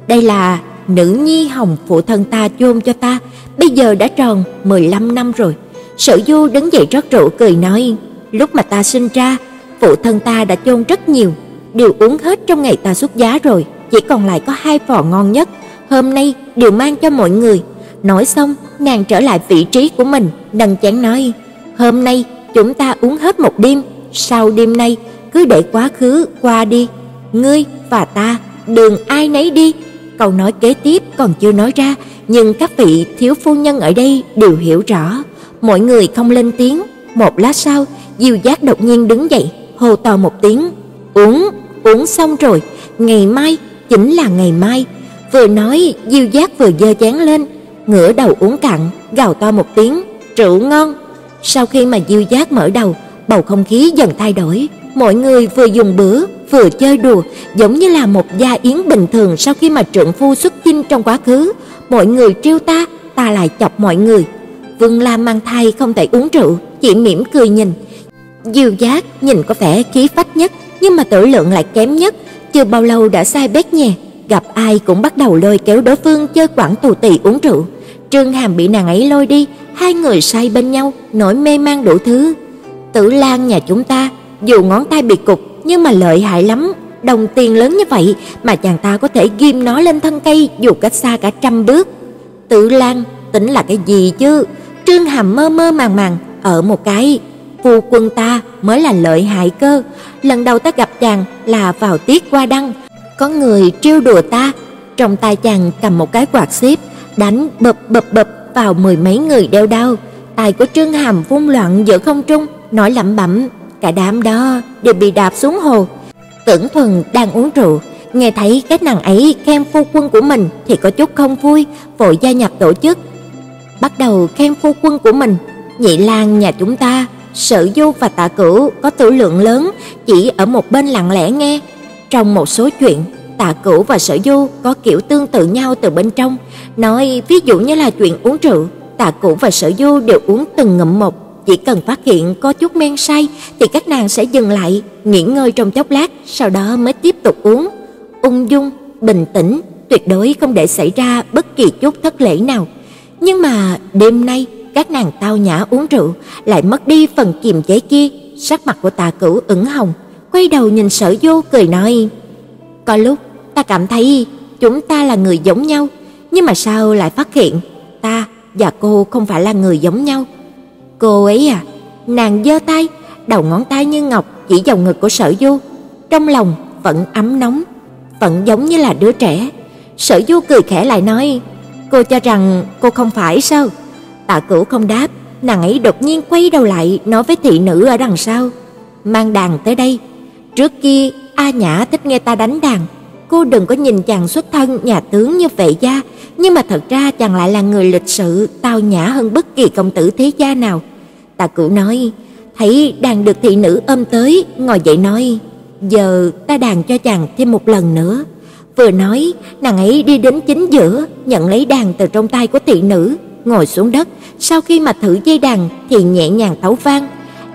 Đây là nữ nhi hồng phụ thân ta chôn cho ta, bây giờ đã tròn 15 năm rồi. Sở Du đứng dậy rót rượu cười nói: "Lúc mà ta sinh ra, phụ thân ta đã chôn rất nhiều, đều uống hết trong ngày ta xuất giá rồi, chỉ còn lại có hai vò ngon nhất, hôm nay đều mang cho mọi người." Nói xong, nàng trở lại vị trí của mình, nâng chén nói: "Hôm nay chúng ta uống hết một đêm, sau đêm nay cứ để quá khứ qua đi, ngươi và ta đường ai nấy đi." Câu nói kế tiếp còn chưa nói ra, nhưng các vị thiếu phu nhân ở đây đều hiểu rõ. Mọi người không lên tiếng, một lát sau, Diêu Giác đột nhiên đứng dậy, hô to một tiếng, "Uống, uống xong rồi, ngày mai chính là ngày mai." Vừa nói, Diêu Giác vừa giơ chén lên, ngửa đầu uống cạn, gào to một tiếng, "Rượu ngon!" Sau khi mà Diêu Giác mở đầu, bầu không khí dần thay đổi, mọi người vừa dùng bữa, vừa chơi đùa, giống như là một gia yến bình thường sau khi mà trượng phu xuất chinh trong quá khứ, mọi người trêu ta, ta lại chọc mọi người. Vương Lam mang thai không thể uống rượu, chỉ mỉm cười nhìn. Diêu Giác nhìn có vẻ khí phách nhất, nhưng mà tử lượng lại kém nhất, chưa bao lâu đã sai bét nhè, gặp ai cũng bắt đầu lôi kéo đối phương chơi quảng tù tì uống rượu. Trương Hàm bị nàng ấy lôi đi, hai người say bên nhau, nỗi mê man đủ thứ. Tử Lan nhà chúng ta, dù ngón tay bị cục nhưng mà lợi hại lắm, đồng tiền lớn như vậy mà chàng ta có thể ghim nó lên thân cây dù cách xa cả trăm bước. Tử Lan tính là cái gì chứ? Trương Hàm mơ mơ màng màng ở một cái phu quân ta mới là lợi hại cơ. Lần đầu ta gặp chàng là vào tiết qua đăng, có người trêu đùa ta, trong tay chàng cầm một cái quạt xếp, đánh bập bập bập vào mười mấy người đeo đao. Tài của Trương Hàm vung loạn giữa không trung, nói lẩm bẩm, cả đám đó đều bị đạp xuống hồ. Cẩn Thuần đang uống rượu, nghe thấy cái nàng ấy khen phu quân của mình thì có chút không vui, vội gia nhập tổ chức. Bắt đầu khen phu quân của mình, Nhị Lang nhà chúng ta, Sở Du và Tạ Cửu có tử lượng lớn, chỉ ở một bên lặng lẽ nghe. Trong một số chuyện, Tạ Cửu và Sở Du có kiểu tương tự nhau từ bên trong, nói ví dụ như là chuyện uống rượu, Tạ Cửu và Sở Du đều uống từng ngụm một, chỉ cần phát hiện có chút men say thì các nàng sẽ dừng lại, nghỉ ngơi trong chốc lát, sau đó mới tiếp tục uống. Ung dung, bình tĩnh, tuyệt đối không để xảy ra bất kỳ chút thất lễ nào. Nhưng mà đêm nay, các nàng tao nhã uống rượu, lại mất đi phần kiềm chế kia, sắc mặt của Tạ Cửu ửng hồng, quay đầu nhìn Sở Du cười nói: "Có lúc ta cảm thấy chúng ta là người giống nhau, nhưng mà sao lại phát hiện ta và cô không phải là người giống nhau?" Cô ấy à, nàng giơ tay, đầu ngón tay như ngọc chỉ vào ngực của Sở Du, trong lòng vẫn ấm nóng, vẫn giống như là đứa trẻ. Sở Du cười khẽ lại nói: "Cô cho rằng cô không phải sao?" Tạ Cửu không đáp, nàng ấy đột nhiên quay đầu lại nói với thị nữ ở đằng sau: "Mang đàn tới đây." Trước kia A Nhã thích nghe ta đánh đàn, cô đừng có nhìn chàng xuất thân nhà tướng như vậy gia, nhưng mà thật ra chàng lại là người lịch sự, tao nhã hơn bất kỳ công tử thế gia nào. Tạ Cửu nói, thấy đàn được thị nữ ôm tới, ngồi dậy nói, giờ ta đàn cho chàng thêm một lần nữa. Vừa nói, nàng ấy đi đến chính giữa, nhận lấy đàn từ trong tay của thị nữ, ngồi xuống đất, sau khi mà thử dây đàn thì nhẹ nhàng tấu vang.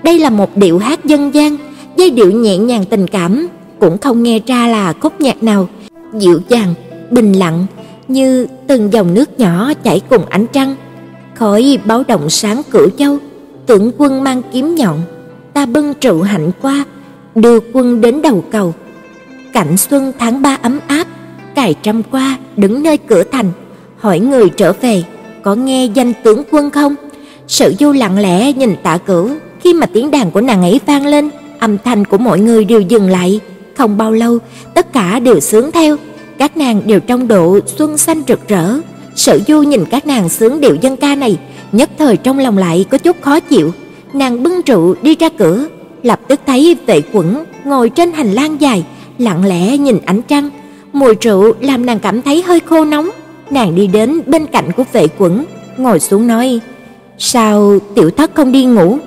Đây là một điệu hát dân gian, giai điệu nhẹ nhàng tình cảm, cũng không nghe ra là khúc nhạc nào, dịu dàng, bình lặng như từng dòng nước nhỏ chảy cùng ánh trăng. Khói báo động sáng cửu châu, tưởng quân mang kiếm nhọn, ta bưng trụ hạnh qua, đưa quân đến đầu cầu. Cảnh xuân tháng ba ấm áp, cài trăm qua đứng nơi cửa thành, hỏi người trở về, có nghe danh tướng quân không? sự Du lặng lẽ nhìn Tạ Cửu, khi mà tiếng đàn của nàng ấy vang lên, âm thanh của mọi người đều dừng lại, không bao lâu, tất cả đều sướng theo, các nàng đều trong độ xuân xanh rực rỡ. Sở Du nhìn các nàng sướng điệu dân ca này, nhất thời trong lòng lại có chút khó chịu. Nàng bưng rượu đi ra cửa, lập tức thấy Vệ Quẩn ngồi trên hành lang dài, lặng lẽ nhìn ánh trăng. Mùi rượu làm nàng cảm thấy hơi khô nóng. Nàng đi đến bên cạnh của Vệ Quẩn, ngồi xuống nói: "Sao tiểu thất không đi ngủ?"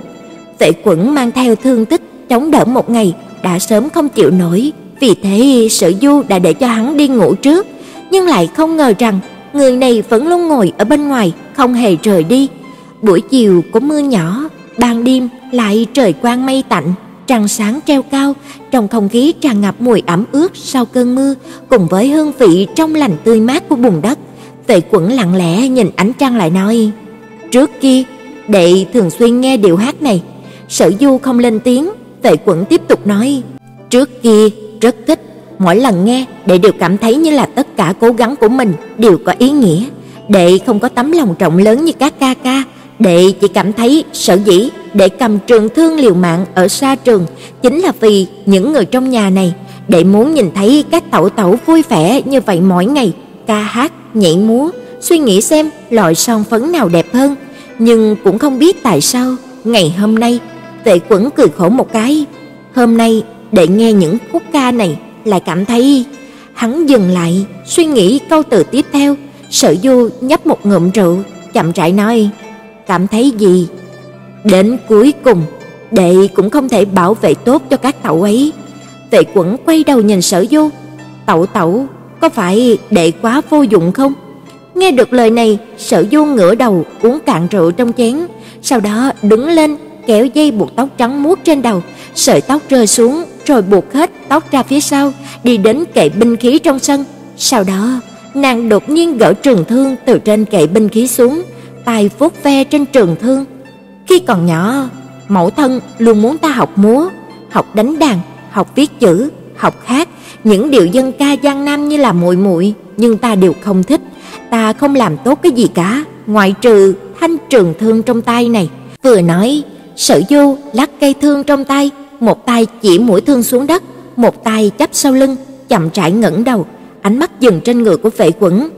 Vệ Quẩn mang theo thương tích chống đỡ một ngày, đã sớm không chịu nổi, vì thế Sở Du đã để cho hắn đi ngủ trước, nhưng lại không ngờ rằng người này vẫn luôn ngồi ở bên ngoài, không hề rời đi. Buổi chiều có mưa nhỏ, ban đêm lại trời quang mây tạnh, trăng sáng treo cao, trong không khí tràn ngập mùi ẩm ướt sau cơn mưa, cùng với hương vị trong lành tươi mát của bùn đất. Vệ Quẩn lặng lẽ nhìn ánh trăng lại nói: "Trước kia, đệ thường xuyên nghe điệu hát này." Sở Du không lên tiếng, Vệ Quẩn tiếp tục nói: "Trước kia rất thích, mỗi lần nghe đệ đều cảm thấy như là tất cả cố gắng của mình đều có ý nghĩa. Đệ không có tấm lòng rộng lớn như các ca ca, đệ chỉ cảm thấy sở dĩ đệ cầm trường thương liều mạng ở xa trường chính là vì những người trong nhà này, đệ muốn nhìn thấy các tẩu tẩu vui vẻ như vậy mỗi ngày, ca hát, nhảy múa, suy nghĩ xem loại son phấn nào đẹp hơn, nhưng cũng không biết tại sao ngày hôm nay Vệ Quẩn cười khổ một cái, hôm nay để nghe những khúc ca này lại cảm thấy hắn dừng lại, suy nghĩ câu từ tiếp theo, Sở Du nhấp một ngụm rượu, chậm rãi nói: "Cảm thấy gì?" Đến cuối cùng, đệ cũng không thể bảo vệ tốt cho các tẩu ấy. Vệ Quẩn quay đầu nhìn Sở Du, "Tẩu tẩu, có phải đệ quá vô dụng không?" Nghe được lời này, Sở Du ngửa đầu uống cạn rượu trong chén, sau đó đứng lên kéo dây buộc tóc trắng muốt trên đầu, sợi tóc rơi xuống rồi buộc hết tóc ra phía sau, đi đến kệ binh khí trong sân. Sau đó, nàng đột nhiên gỡ trường thương từ trên kệ binh khí xuống, tay vuốt ve trên trường thương. Khi còn nhỏ, mẫu thân luôn muốn ta học múa, học đánh đàn, học viết chữ, học hát, những điệu dân ca giang nam như là muội muội, nhưng ta đều không thích. Ta không làm tốt cái gì cả, ngoại trừ thanh trường thương trong tay này. Vừa nói, Sở Du lắc cây thương trong tay, một tay chỉ mũi thương xuống đất, một tay chắp sau lưng, chậm rãi ngẩng đầu, ánh mắt dừng trên người của Vệ Quẩn.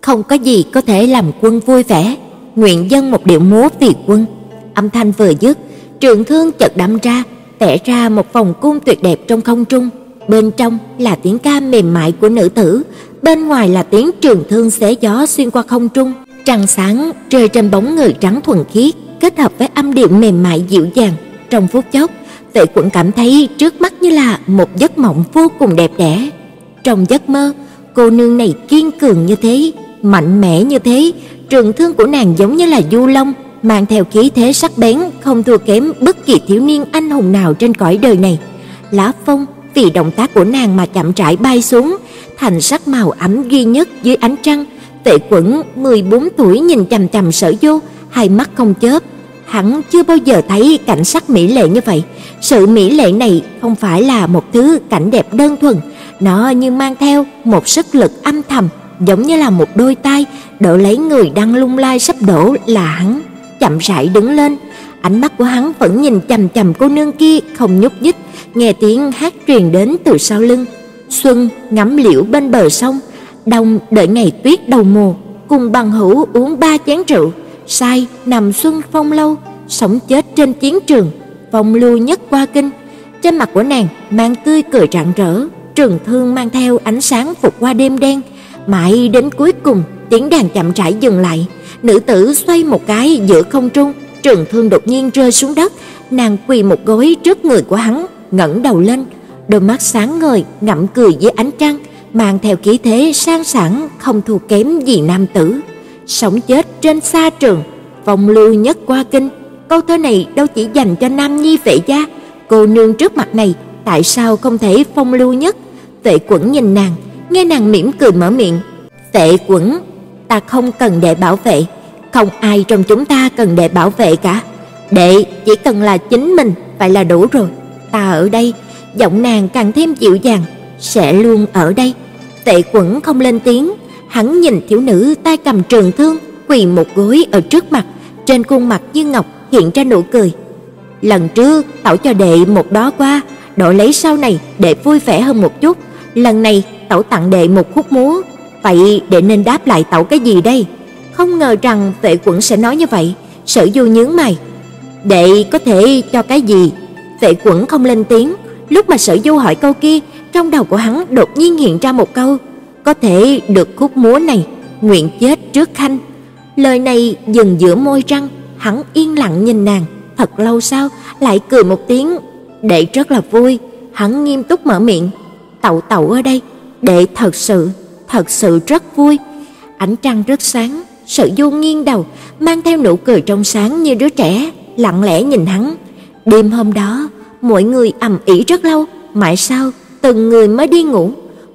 Không có gì có thể làm quân vui vẻ, nguyện dân một điệu múa vì quân. Âm thanh vừa dứt, trường thương chợt đâm ra, vẽ ra một vòng cung tuyệt đẹp trong không trung. Bên trong là tiếng ca mềm mại của nữ tử, bên ngoài là tiếng trường thương xé gió xuyên qua không trung. Trăng sáng rơi trên bóng người trắng thuần khiết, kết hợp với âm điệu mềm mại dịu dàng. Trong phút chốc, Tệ Quẩn cảm thấy trước mắt như là một giấc mộng vô cùng đẹp đẽ. Trong giấc mơ, cô nương này kiên cường như thế, mạnh mẽ như thế, trường thương của nàng giống như là du long, mang theo khí thế sắc bén không thua kém bất kỳ thiếu niên anh hùng nào trên cõi đời này. Lá phong vì động tác của nàng mà chậm rãi bay xuống, thành sắc màu ấm duy nhất dưới ánh trăng. tệ Quẩn 14 tuổi nhìn chằm chằm Sở Du, hai mắt không chớp, hắn chưa bao giờ thấy cảnh sắc mỹ lệ như vậy. Sự mỹ lệ này không phải là một thứ cảnh đẹp đơn thuần, nó như mang theo một sức lực âm thầm, giống như là một đôi tay đỡ lấy người đang lung lay sắp đổ là hắn. Chậm rãi đứng lên, ánh mắt của hắn vẫn nhìn chằm chằm cô nương kia không nhúc nhích, nghe tiếng hát truyền đến từ sau lưng. Xuân ngắm liễu bên bờ sông, đông đợi ngày tuyết đầu mùa, cùng bằng hữu uống ba chén rượu, sai nằm xuân phong lâu, sống chết trên chiến trường, phong lưu nhất qua kinh. Trên mặt của nàng mang tươi cười rạng rỡ, trường thương mang theo ánh sáng phục qua đêm đen, mãi đến cuối cùng tiếng đàn chậm rãi dừng lại, nữ tử xoay một cái giữa không trung, trường thương đột nhiên rơi xuống đất, nàng quỳ một gối trước người của hắn, ngẩng đầu lên, đôi mắt sáng ngời ngậm cười dưới ánh trăng, mang theo khí thế sang sảng không thua kém gì nam tử sống chết trên xa trường, phong lưu nhất qua kinh. Câu thơ này đâu chỉ dành cho nam nhi vệ gia, cô nương trước mặt này tại sao không thể phong lưu nhất? Vệ Quẩn nhìn nàng, nghe nàng mỉm cười mở miệng. "Vệ Quẩn, ta không cần đệ bảo vệ, không ai trong chúng ta cần đệ bảo vệ cả. Đệ chỉ cần là chính mình vậy là đủ rồi. Ta ở đây." Giọng nàng càng thêm dịu dàng, "Sẽ luôn ở đây." tệ Quẩn không lên tiếng, hắn nhìn thiếu nữ tay cầm trường thương quỳ một gối ở trước mặt, trên khuôn mặt như ngọc hiện ra nụ cười. Lần trước tẩu cho đệ một đó qua, đổi lấy sau này đệ vui vẻ hơn một chút, lần này tẩu tặng đệ một khúc múa, vậy đệ nên đáp lại tẩu cái gì đây? Không ngờ rằng tệ Quẩn sẽ nói như vậy, Sở Du nhướng mày. Đệ có thể cho cái gì? Vệ Quẩn không lên tiếng, lúc mà Sở Du hỏi câu kia, trong đầu của hắn đột nhiên hiện ra một câu, có thể được khúc múa này, nguyện chết trước khanh. Lời này dừng giữa môi răng, hắn yên lặng nhìn nàng, thật lâu sau lại cười một tiếng, đệ rất là vui, hắn nghiêm túc mở miệng, "Tẩu tẩu ở đây, đệ thật sự, thật sự rất vui." Ánh trăng rất sáng, Sở Du nghiêng đầu, mang theo nụ cười trong sáng như đứa trẻ, lặng lẽ nhìn hắn. Đêm hôm đó, mọi người ầm ĩ rất lâu, mãi sau từng người mới đi ngủ.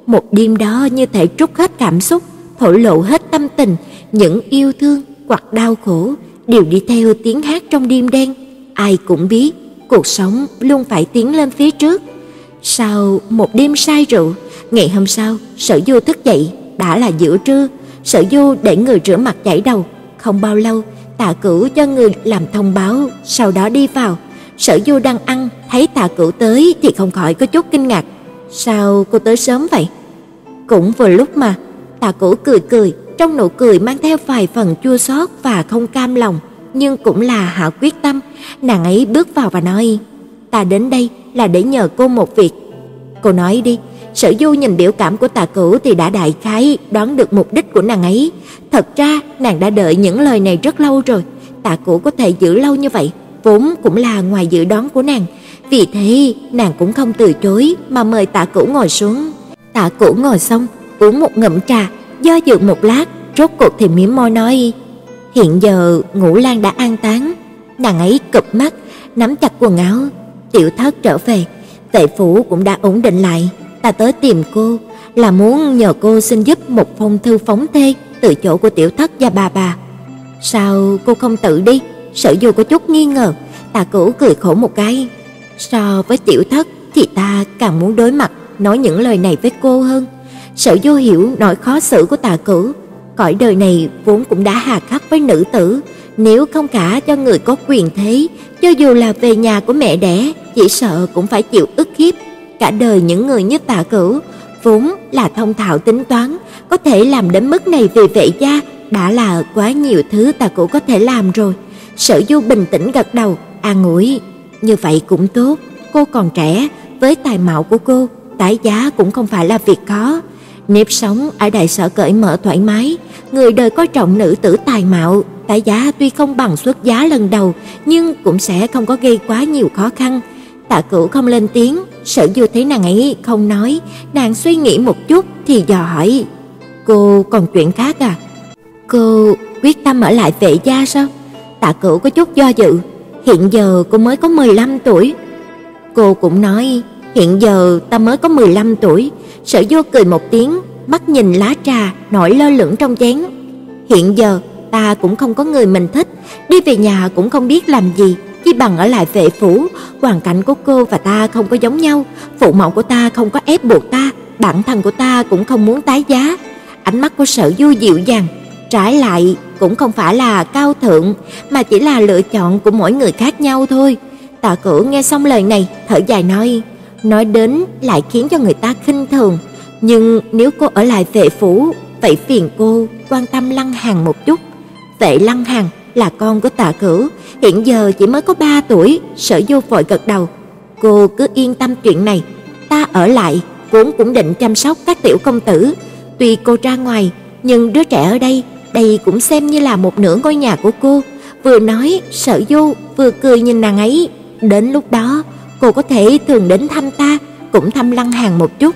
Một đêm đó như thể trút hết cảm xúc, thổ lộ hết tâm tình, những yêu thương hoặc đau khổ đều đi theo tiếng hát trong đêm đen. Ai cũng biết, cuộc sống luôn phải tiến lên phía trước. Sau một đêm say rượu, ngày hôm sau, Sở Du thức dậy, đã là giữa trưa, Sở Du để người rửa mặt chảy đầu, không bao lâu, Tạ Cửu cho người làm thông báo, sau đó đi vào. Sở Du đang ăn, thấy Tạ Cửu tới thì không khỏi có chút kinh ngạc. "Sao cô tới sớm vậy?" Cũng vừa lúc mà, Tạ Cửu cười cười, trong nụ cười mang theo vài phần chua xót và không cam lòng, nhưng cũng là hạ quyết tâm. Nàng ấy bước vào và nói: "Ta đến đây là để nhờ cô một việc." "Cô nói đi." Sở Du nhìn biểu cảm của Tạ Cửu thì đã đại khái đoán được mục đích của nàng ấy. Thật ra, nàng đã đợi những lời này rất lâu rồi. Tạ Cửu có thể giữ lâu như vậy, vốn cũng là ngoài dự đoán của nàng. Vì thế, nàng cũng không từ chối mà mời Tạ Cửu ngồi xuống. Tạ Cửu ngồi xong, uống một ngụm trà, do dự một lát, rốt cuộc thì mím môi nói: "Hiện giờ Ngũ Lan đã an táng." Nàng ấy cụp mắt, nắm chặt quần áo, tiểu thất trở về, tệ phủ cũng đã ổn định lại, ta tới tìm cô là muốn nhờ cô xin giúp một phong thư phóng thê từ chỗ của tiểu thất và bà bà. Sao cô không tự đi? Sở Du có chút nghi ngờ, Tạ Cửu cười khổ một cái. So với tiểu thất thì ta càng muốn đối mặt nói những lời này với cô hơn. Sở Du hiểu nỗi khó xử của Tạ Cửu, cõi đời này vốn cũng đã hà khắc với nữ tử, nếu không cả cho người có quyền thế, cho dù là về nhà của mẹ đẻ, chỉ sợ cũng phải chịu ức hiếp. Cả đời những người như Tạ Cửu vốn là thông thạo tính toán, có thể làm đến mức này vì vệ gia đã là quá nhiều thứ Tạ Cửu có thể làm rồi. Sở Du bình tĩnh gật đầu, an ủi, như vậy cũng tốt, cô còn trẻ, với tài mạo của cô, tái giá cũng không phải là việc khó. Nếp sống ở đại sở cởi mở thoải mái, người đời coi trọng nữ tử tài mạo, tái giá tuy không bằng xuất giá lần đầu, nhưng cũng sẽ không có gây quá nhiều khó khăn. Tạ Cửu không lên tiếng, Sở Du thấy nàng ấy không nói, nàng suy nghĩ một chút thì dò hỏi: "Cô còn chuyện khác à?" "Cô quyết tâm ở lại vệ gia sao?" Tạ Cửu có chút do dự, "Hiện giờ cô mới có 15 tuổi." Cô cũng nói: "Hiện giờ ta mới có 15 tuổi." Sở Du cười một tiếng, mắt nhìn lá trà nổi lơ lửng trong chén. "Hiện giờ ta cũng không có người mình thích, đi về nhà cũng không biết làm gì." Chi bằng ở lại vệ phủ, hoàn cảnh của cô và ta không có giống nhau, phụ mẫu của ta không có ép buộc ta, bản thân của ta cũng không muốn tái giá. Ánh mắt của Sở Du dịu dàng, trái lại cũng không phải là cao thượng, mà chỉ là lựa chọn của mỗi người khác nhau thôi. Tạ Cửu nghe xong lời này, thở dài nói, nói đến lại khiến cho người ta khinh thường, nhưng nếu cô ở lại vệ phủ, vậy phiền cô quan tâm Lăng Hàn một chút. Vệ Lăng Hàn là con của Tạ Cửu, hiện giờ chỉ mới có 3 tuổi, Sở Du vội gật đầu. Cô cứ yên tâm chuyện này, ta ở lại cũng cũng định chăm sóc các tiểu công tử, tuy cô ra ngoài, nhưng đứa trẻ ở đây, đây cũng xem như là một nửa ngôi nhà của cô. Vừa nói, Sở Du vừa cười nhìn nàng ấy, đến lúc đó cô có thể thường đến thăm ta, cũng thăm Lăng Hàn một chút.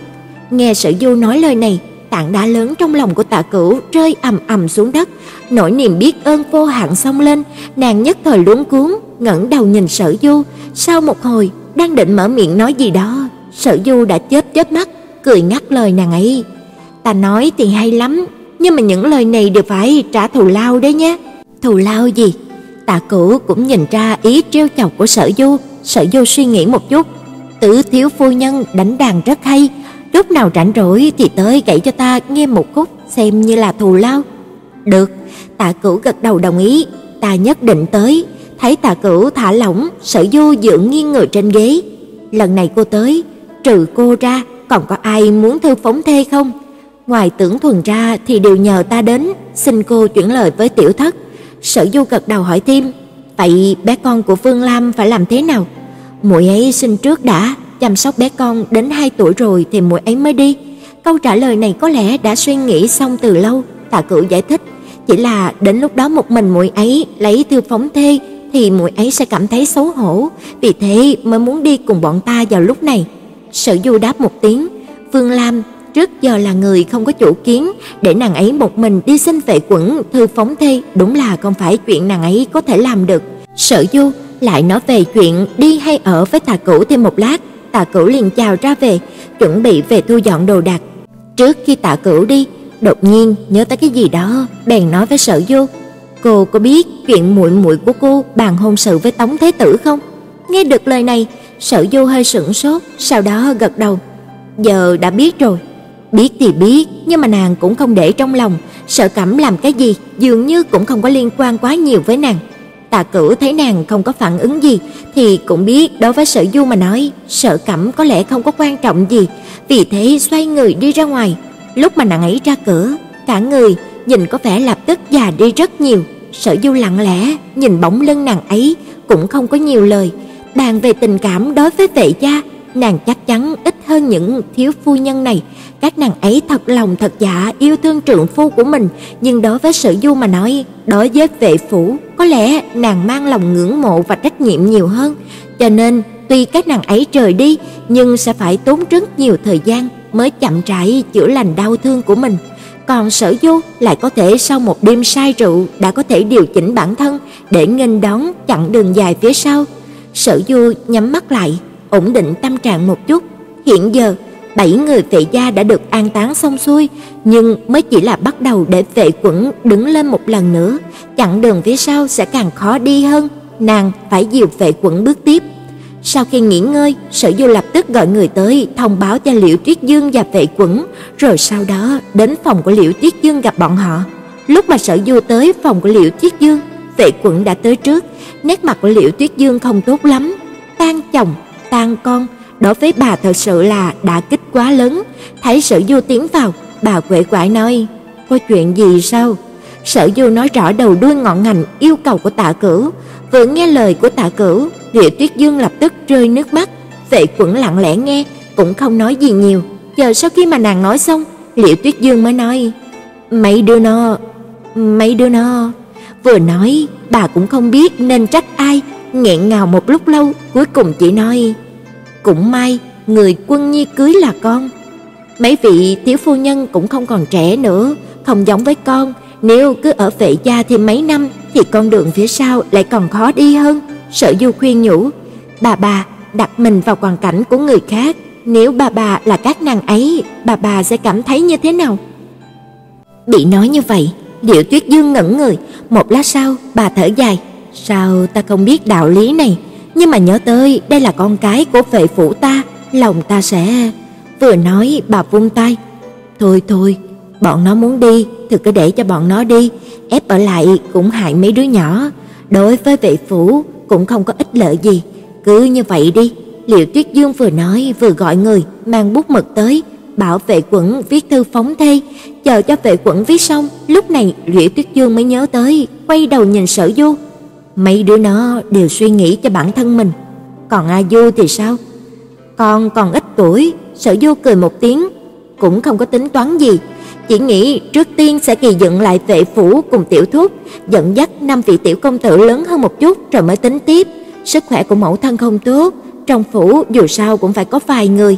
Nghe Sở Du nói lời này, tảng đá lớn trong lòng của Tạ Cửu rơi ầm ầm xuống đất, nỗi niềm biết ơn vô hạn xông lên, nàng nhất thời luống cuống, ngẩng đầu nhìn Sở Du, sau một hồi đang định mở miệng nói gì đó, Sở Du đã chớp chớp mắt, cười ngắt lời nàng ấy. Ta nói thì hay lắm, nhưng mà những lời này đều phải trả thù lao đấy nhé. Thù lao gì? Tạ Cửu cũng nhìn ra ý trêu chọc của Sở Du, Sở Du suy nghĩ một chút, Tử thiếu phu nhân đánh đàn rất hay, lúc nào rảnh rỗi thì tới gảy cho ta nghe một khúc xem như là thù lao. Được, Tạ Cửu gật đầu đồng ý, ta nhất định tới. Thấy Tạ Cửu thả lỏng, Sở Du dựa nghiêng người trên ghế. Lần này cô tới, trừ cô ra còn có ai muốn thư phóng thê không? Ngoài Tưởng Thuần ra thì đều nhờ ta đến, xin cô chuyển lời với tiểu thất. Sở Du gật đầu hỏi thêm, vậy bé con của Phương Lam phải làm thế nào? Muội ấy sinh trước đã, chăm sóc bé con đến 2 tuổi rồi thì muội ấy mới đi. Câu trả lời này có lẽ đã suy nghĩ xong từ lâu, Tạ Cửu giải thích, chỉ là đến lúc đó một mình muội ấy lấy thư phóng thê thì muội ấy sẽ cảm thấy xấu hổ, vì thế mới muốn đi cùng bọn ta vào lúc này. Sở Du đáp một tiếng, Vương Lam trước giờ là người không có chủ kiến, để nàng ấy một mình đi xin vệ quẩn thư phóng thê, đúng là không phải chuyện nàng ấy có thể làm được. Sở Du lại nói về chuyện đi hay ở với Tà Cửu thêm một lát, Tà Cửu liền chào ra về, chuẩn bị về thu dọn đồ đạc. Trước khi tà Cửu đi, đột nhiên nhớ tới cái gì đó, bèn nói với Sở Du, "Cô có biết chuyện muội muội của cô bàn hôn sự với Tống Thế tử không?" Nghe được lời này, Sở Du hơi sững sốt, sau đó gật đầu. "Giờ đã biết rồi." Biết thì biết, nhưng mà nàng cũng không để trong lòng, sợ Cẩm làm cái gì, dường như cũng không có liên quan quá nhiều với nàng. Tạ Cửu thấy nàng không có phản ứng gì thì cũng biết đối với Sở Du mà nói, sợ Cẩm có lẽ không có quan trọng gì, vì thế xoay người đi ra ngoài. Lúc mà nàng ấy ra cửa, cả người nhìn có vẻ lập tức già đi rất nhiều. Sở Du lặng lẽ nhìn bóng lưng nàng ấy, cũng không có nhiều lời, bàn về tình cảm đối với vệ gia, nàng chắc chắn ít hơn những thiếu phu nhân này, các nàng ấy thật lòng thật dạ yêu thương trượng phu của mình, nhưng đối với Sở Du mà nói, đối với vệ phủ, có lẽ nàng mang lòng ngưỡng mộ và trách nhiệm nhiều hơn, cho nên tuy các nàng ấy rời đi, nhưng sẽ phải tốn rất nhiều thời gian mới chậm rãi chữa lành đau thương của mình. Còn Sở Du lại có thể sau một đêm say rượu đã có thể điều chỉnh bản thân để nghênh đón chặng đường dài phía sau. Sở Du nhắm mắt lại, ổn định tâm trạng một chút. Hiện giờ, bảy người vệ gia đã được an táng xong xuôi, nhưng mới chỉ là bắt đầu để vệ quẩn đứng lên một lần nữa, chặng đường phía sau sẽ càng khó đi hơn, nàng phải dìu vệ quẩn bước tiếp. Sau khi nghỉ ngơi, Sở Du lập tức gọi người tới thông báo cho Liễu Tuyết Dương và Vệ Quẩn, rồi sau đó đến phòng của Liễu Tuyết Dương gặp bọn họ. Lúc mà Sở Du tới phòng của Liễu Tuyết Dương, Vệ Quẩn đã tới trước, nét mặt của Liễu Tuyết Dương không tốt lắm, tan chồng, tang con, đối với bà thật sự là đã kích quá lớn. Thấy Sở Du tiến vào, bà quệ quải nói: "Có chuyện gì sao?" Sở Du nói rõ đầu đuôi ngọn ngành yêu cầu của Tạ Cửu, vừa nghe lời của Tạ Cửu, Liễu Tuyết Dương lập tức rơi nước mắt. Vệ Quẩn lặng lẽ nghe, cũng không nói gì nhiều. Chờ sau khi mà nàng nói xong, Liễu Tuyết Dương mới nói: "Mấy đứa nó, mấy đứa nó." Vừa nói, bà cũng không biết nên trách ai, nghẹn ngào một lúc lâu, cuối cùng chỉ nói: cũng may người quân nhi cưới là con. Mấy vị thiếu phu nhân cũng không còn trẻ nữa, không giống với con, nếu cứ ở vệ gia thêm mấy năm thì con đường phía sau lại còn khó đi hơn. Sở Du khuyên nhủ, bà bà đặt mình vào hoàn cảnh của người khác, nếu bà bà là các nàng ấy, bà bà sẽ cảm thấy như thế nào? Bị nói như vậy, Điệu Tuyết Dương ngẩn người, một lát sau bà thở dài, sao ta không biết đạo lý này, nhưng mà nhớ tới đây là con cái của vệ phủ ta, lòng ta sẽ vừa nói bà vung tay. Thôi thôi, bọn nó muốn đi thì cứ để cho bọn nó đi, ép ở lại cũng hại mấy đứa nhỏ, đối với vệ phủ cũng không có ích lợi gì, cứ như vậy đi. Liệu Tuyết Dương vừa nói vừa gọi người mang bút mực tới, bảo vệ quẩn viết thư phóng thê, chờ cho vệ quẩn viết xong, lúc này Liễu Tuyết Dương mới nhớ tới, quay đầu nhìn Sở Du, Mấy đứa nó đều suy nghĩ cho bản thân mình, còn A Du thì sao? Con còn ít tuổi, Sở Du cười một tiếng, cũng không có tính toán gì, chỉ nghĩ trước tiên sẽ kỳ dựng lại vệ phủ cùng tiểu thúc, dẫn dắt năm vị tiểu công tử lớn hơn một chút rồi mới tính tiếp. Sức khỏe của mẫu thân không tốt, trong phủ dù sao cũng phải có vài người.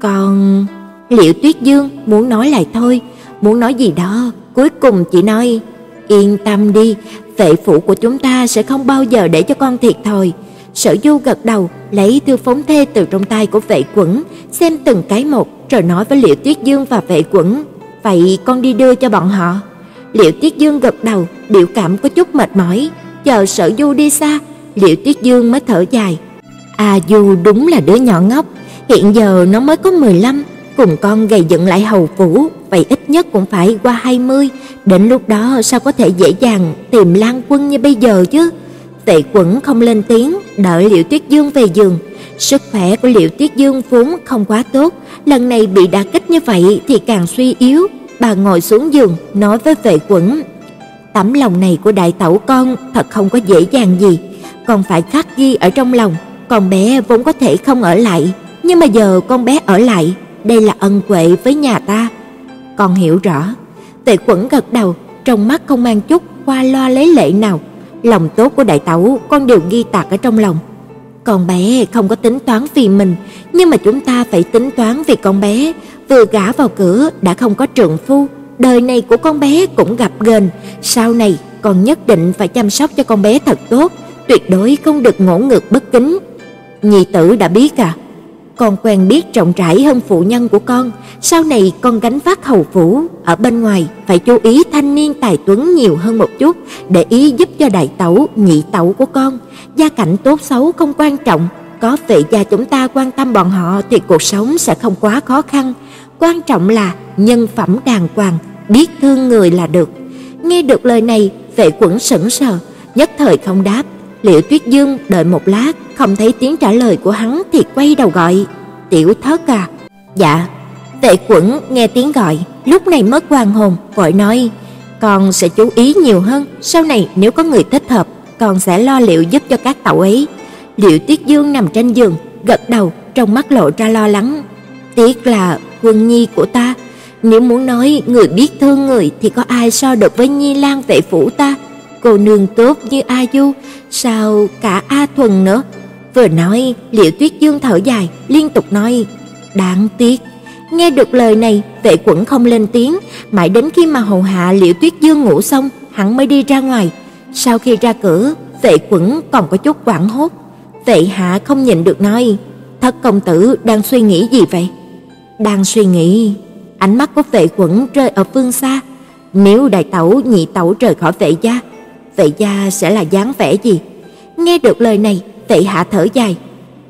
Còn Liễu Tuyết Dương muốn nói lại thôi, muốn nói gì đó, cuối cùng chỉ nói Yên tâm đi, vệ phủ của chúng ta sẽ không bao giờ để cho con thiệt thòi. Sở Du gật đầu, lấy thư phóng thê từ trong tay của Vệ Quẩn, xem từng cái một rồi nói với Liễu Tuyết Dương và Vệ Quẩn, "Vậy con đi đưa cho bọn họ." Liễu Tuyết Dương gật đầu, biểu cảm có chút mệt mỏi, chờ Sở Du đi xa, Liễu Tuyết Dương mới thở dài. A Du đúng là đứa nhỏ ngốc, hiện giờ nó mới có 15, cùng con gầy dựng lại hầu phủ, vậy ít nhất cũng phải qua 20, đến lúc đó sao có thể dễ dàng tìm Lan Quân như bây giờ chứ? Tệ Quẩn không lên tiếng, đợi Liễu Tuyết Dương về giường. Sức khỏe của Liễu Tuyết Dương vốn không quá tốt, lần này bị đả kích như vậy thì càng suy yếu. Bà ngồi xuống giường, nói với Vệ Quẩn: "Tấm lòng này của đại tẩu con thật không có dễ dàng gì, con phải khắc ghi ở trong lòng, con bé vốn có thể không ở lại, nhưng mà giờ con bé ở lại, đây là ân huệ với nhà ta." Con hiểu rõ. Tề Quẩn gật đầu, trong mắt không mang chút qua loa lấy lệ nào. Lòng tốt của đại tẩu con đều ghi tạc ở trong lòng. Con bé không có tính toán vì mình, nhưng mà chúng ta phải tính toán vì con bé, vừa gả vào cửa đã không có trượng phu, đời này của con bé cũng gặp gềnh, sau này con nhất định phải chăm sóc cho con bé thật tốt, tuyệt đối không được ngỗ ngược bất kính. Nhị tử đã biết à? Con quen biết trọng trải hơn phụ nhân của con, sau này con gánh vác hầu phủ, ở bên ngoài phải chú ý thanh niên tài tuấn nhiều hơn một chút, để ý giúp cho đại tẩu, nhị tẩu của con. Gia cảnh tốt xấu không quan trọng, có vệ gia chúng ta quan tâm bọn họ thì cuộc sống sẽ không quá khó khăn. Quan trọng là nhân phẩm đàng hoàng, biết thương người là được. Nghe được lời này, vệ quẩn sững sờ, nhất thời không đáp. Liễu Tuyết Dương đợi một lát, không thấy tiếng trả lời của hắn thì quay đầu gọi, "Tiểu Thất à?" "Dạ." Vệ Quẩn nghe tiếng gọi, lúc này mất hoàn hồn, vội nói, "Con sẽ chú ý nhiều hơn, sau này nếu có người thích hợp, con sẽ lo liệu giúp cho các cậu ấy." Liễu Tuyết Dương nằm trên giường, gật đầu, trong mắt lộ ra lo lắng. "Tiếc là quân nhi của ta, nếu muốn nói người biết thương người thì có ai so được với Nhi Lang vệ phủ ta?" Cô nương tốt như A Du, sao cả A Thuần nữa? Vừa nói, Liễu Tuyết Dương thở dài, liên tục nói, đáng tiếc. Nghe được lời này, Vệ Quẩn không lên tiếng, mãi đến khi mà hầu hạ Liễu Tuyết Dương ngủ xong, hắn mới đi ra ngoài. Sau khi ra cửa, Vệ Quẩn còn có chút hoảng hốt. Vệ hạ không nhìn được nói, "Thất công tử đang suy nghĩ gì vậy?" Đang suy nghĩ, ánh mắt của Vệ Quẩn rơi ở phương xa, nếu đại tẩu nhị tẩu rời khỏi vệ gia, vậy gia sẽ là dáng vẻ gì? Nghe được lời này, Vệ Hạ thở dài.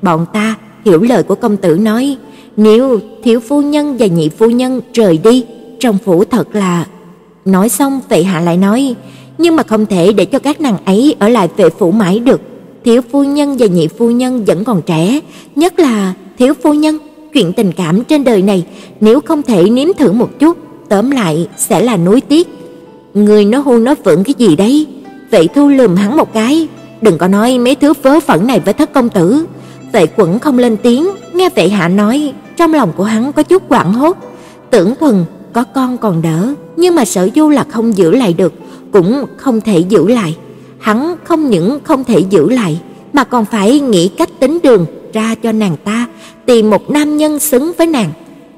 Bọn ta hiểu lời của công tử nói, nếu thiếu phu nhân và nhị phu nhân rời đi, trong phủ thật là Nói xong Vệ Hạ lại nói, nhưng mà không thể để cho các nàng ấy ở lại vệ phủ mãi được. Thiếu phu nhân và nhị phu nhân vẫn còn trẻ, nhất là thiếu phu nhân, chuyện tình cảm trên đời này nếu không thể nếm thử một chút, tóm lại sẽ là nuối tiếc. Người nói hôn nói vượng cái gì đấy? Vệ Thu lườm hắn một cái, đừng có nói mấy thứ vớ vẩn này với thất công tử. Vệ Quẩn không lên tiếng, nghe Vệ Hạ nói, trong lòng của hắn có chút hoảng hốt. Tưởng Thuần có con còn đỡ, nhưng mà Sở Du là không giữ lại được, cũng không thể giữ lại. Hắn không những không thể giữ lại, mà còn phải nghĩ cách tính đường ra cho nàng ta, tìm một nam nhân xứng với nàng.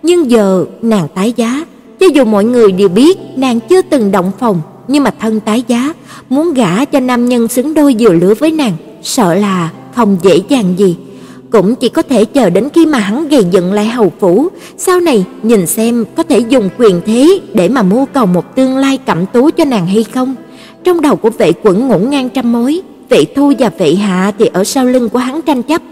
Nhưng giờ nàng tái giá, cho dù mọi người đều biết nàng chưa từng động phòng, nhưng mà thân tái giá, muốn gả cho nam nhân xứng đôi vừa lứa với nàng, sợ là không dễ dàng gì. Cũng chỉ có thể chờ đến khi mà hắn gầy dựng lại hầu phủ, sau này nhìn xem có thể dùng quyền thế để mà mưu cầu một tương lai cẩm tú cho nàng hay không. Trong đầu của vệ quẩn ngổn ngang trăm mối, vệ thu và vệ hạ thì ở sau lưng của hắn tranh chấp.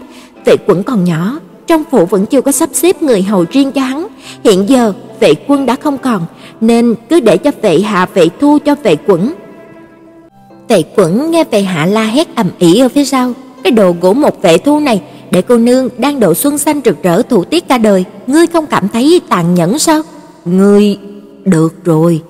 Vệ quẩn còn nhỏ, trong phủ vẫn chưa có sắp xếp người hầu riêng cho hắn. Hiện giờ vệ quân đã không còn, nên cứ để cho vệ hạ vệ thu cho vệ quẩn. Vệ quẩn nghe vệ hạ la hét ầm ĩ ở phía sau, cái đồ gỗ một vệ thu này, để cô nương đang độ xuân xanh rực rỡ thủ tiết cả đời, ngươi không cảm thấy tàn nhẫn sao? Ngươi được rồi.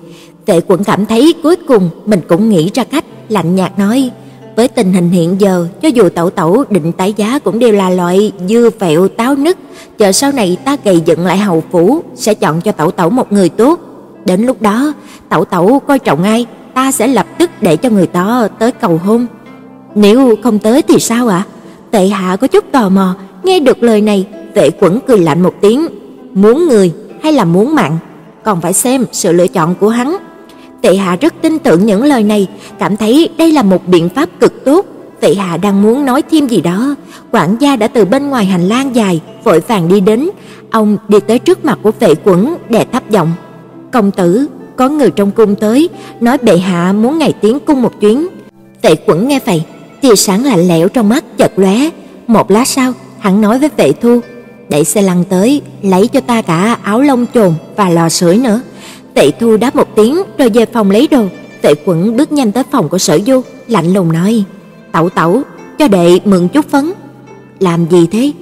Vệ quẩn cảm thấy cuối cùng mình cũng nghĩ ra cách, lạnh nhạt nói: với tình hình hiện giờ, cho dù tẩu tẩu định tái giá cũng đều là loại dưa vẹo táo nứt, chờ sau này ta gầy dựng lại hầu phủ, sẽ chọn cho tẩu tẩu một người tốt. Đến lúc đó, tẩu tẩu coi trọng ai, ta sẽ lập tức để cho người đó tới cầu hôn. Nếu không tới thì sao ạ? À? Tệ hạ có chút tò mò, nghe được lời này, Vệ Quẩn cười lạnh một tiếng, muốn người hay là muốn mạng, còn phải xem sự lựa chọn của hắn. Tệ hạ rất tin tưởng những lời này, cảm thấy đây là một biện pháp cực tốt. Tệ hạ đang muốn nói thêm gì đó, quản gia đã từ bên ngoài hành lang dài vội vàng đi đến, ông đi tới trước mặt của Vệ Quẩn để thấp giọng, "Công tử, có người trong cung tới, nói bệ hạ muốn ngày tiến cung một chuyến." Vệ Quẩn nghe vậy, tia sáng lạnh lẽo trong mắt chợt lóe, một lát sau, hắn nói với Vệ Thu, "Đẩy xe lăn tới, lấy cho ta cả áo lông chồn và lò sưởi nữa." Vệ Thu đáp một tiếng rồi về phòng lấy đồ. Vệ Quẩn bước nhanh tới phòng của Sở Du, lạnh lùng nói: "Tẩu tẩu, cho đệ mượn chút phấn." "Làm gì thế?"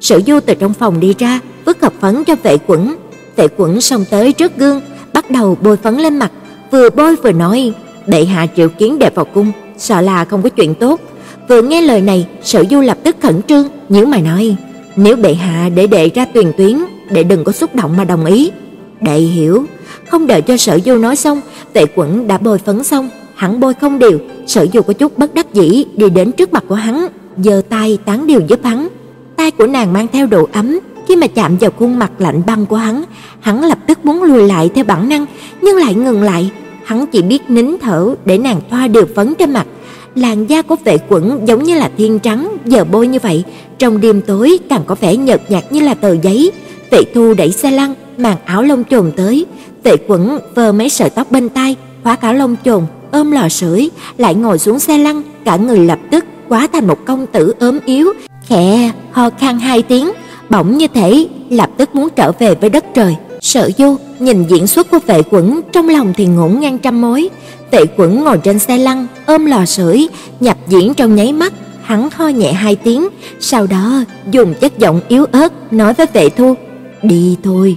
Sở Du từ trong phòng đi ra, vứt hộp phấn cho Vệ Quẩn. Vệ Quẩn xông tới trước gương, bắt đầu bôi phấn lên mặt, vừa bôi vừa nói: "Đệ hạ triệu kiến đệ vào cung, sợ là không có chuyện tốt." Vừa nghe lời này, Sở Du lập tức khẩn trương, nhíu mày nói: "Nếu bệ hạ để đệ ra tuyển tuyến, đệ đừng có xúc động mà đồng ý." Đệ hiểu, không đợi cho Sở Du nói xong, tệ Quẩn đã bôi phấn xong, hắn bôi không đều, Sở Du có chút bất đắc dĩ đi đến trước mặt của hắn, giơ tay tán điều giúp hắn. Tay của nàng mang theo độ ấm, khi mà chạm vào khuôn mặt lạnh băng của hắn, hắn lập tức muốn lùi lại theo bản năng, nhưng lại ngừng lại. Hắn chỉ biết nín thở để nàng thoa được phấn trên mặt. Làn da của Vệ Quẩn giống như là thiên trắng, giờ bôi như vậy, trong đêm tối càng có vẻ nhợt nhạt như là tờ giấy. Vệ Thu đẩy xe lăn, màn áo lông chồn tới, Vệ Quẩn vơ mấy sợi tóc bên tai, khóa cả lông chồn, ôm lò sưởi, lại ngồi xuống xe lăn, cả người lập tức quá thành một công tử ốm yếu, khẽ ho khan hai tiếng, bỗng như thể lập tức muốn trở về với đất trời. Sở Du nhìn diễn xuất của Vệ Quẩn trong lòng thì ngổn ngang trăm mối. Vệ Quẩn ngồi trên xe lăn, ôm lò sưởi, nhập diễn trong nháy mắt, hắn ho nhẹ hai tiếng, sau đó dùng chất giọng yếu ớt nói với Vệ Thu: "Đi thôi."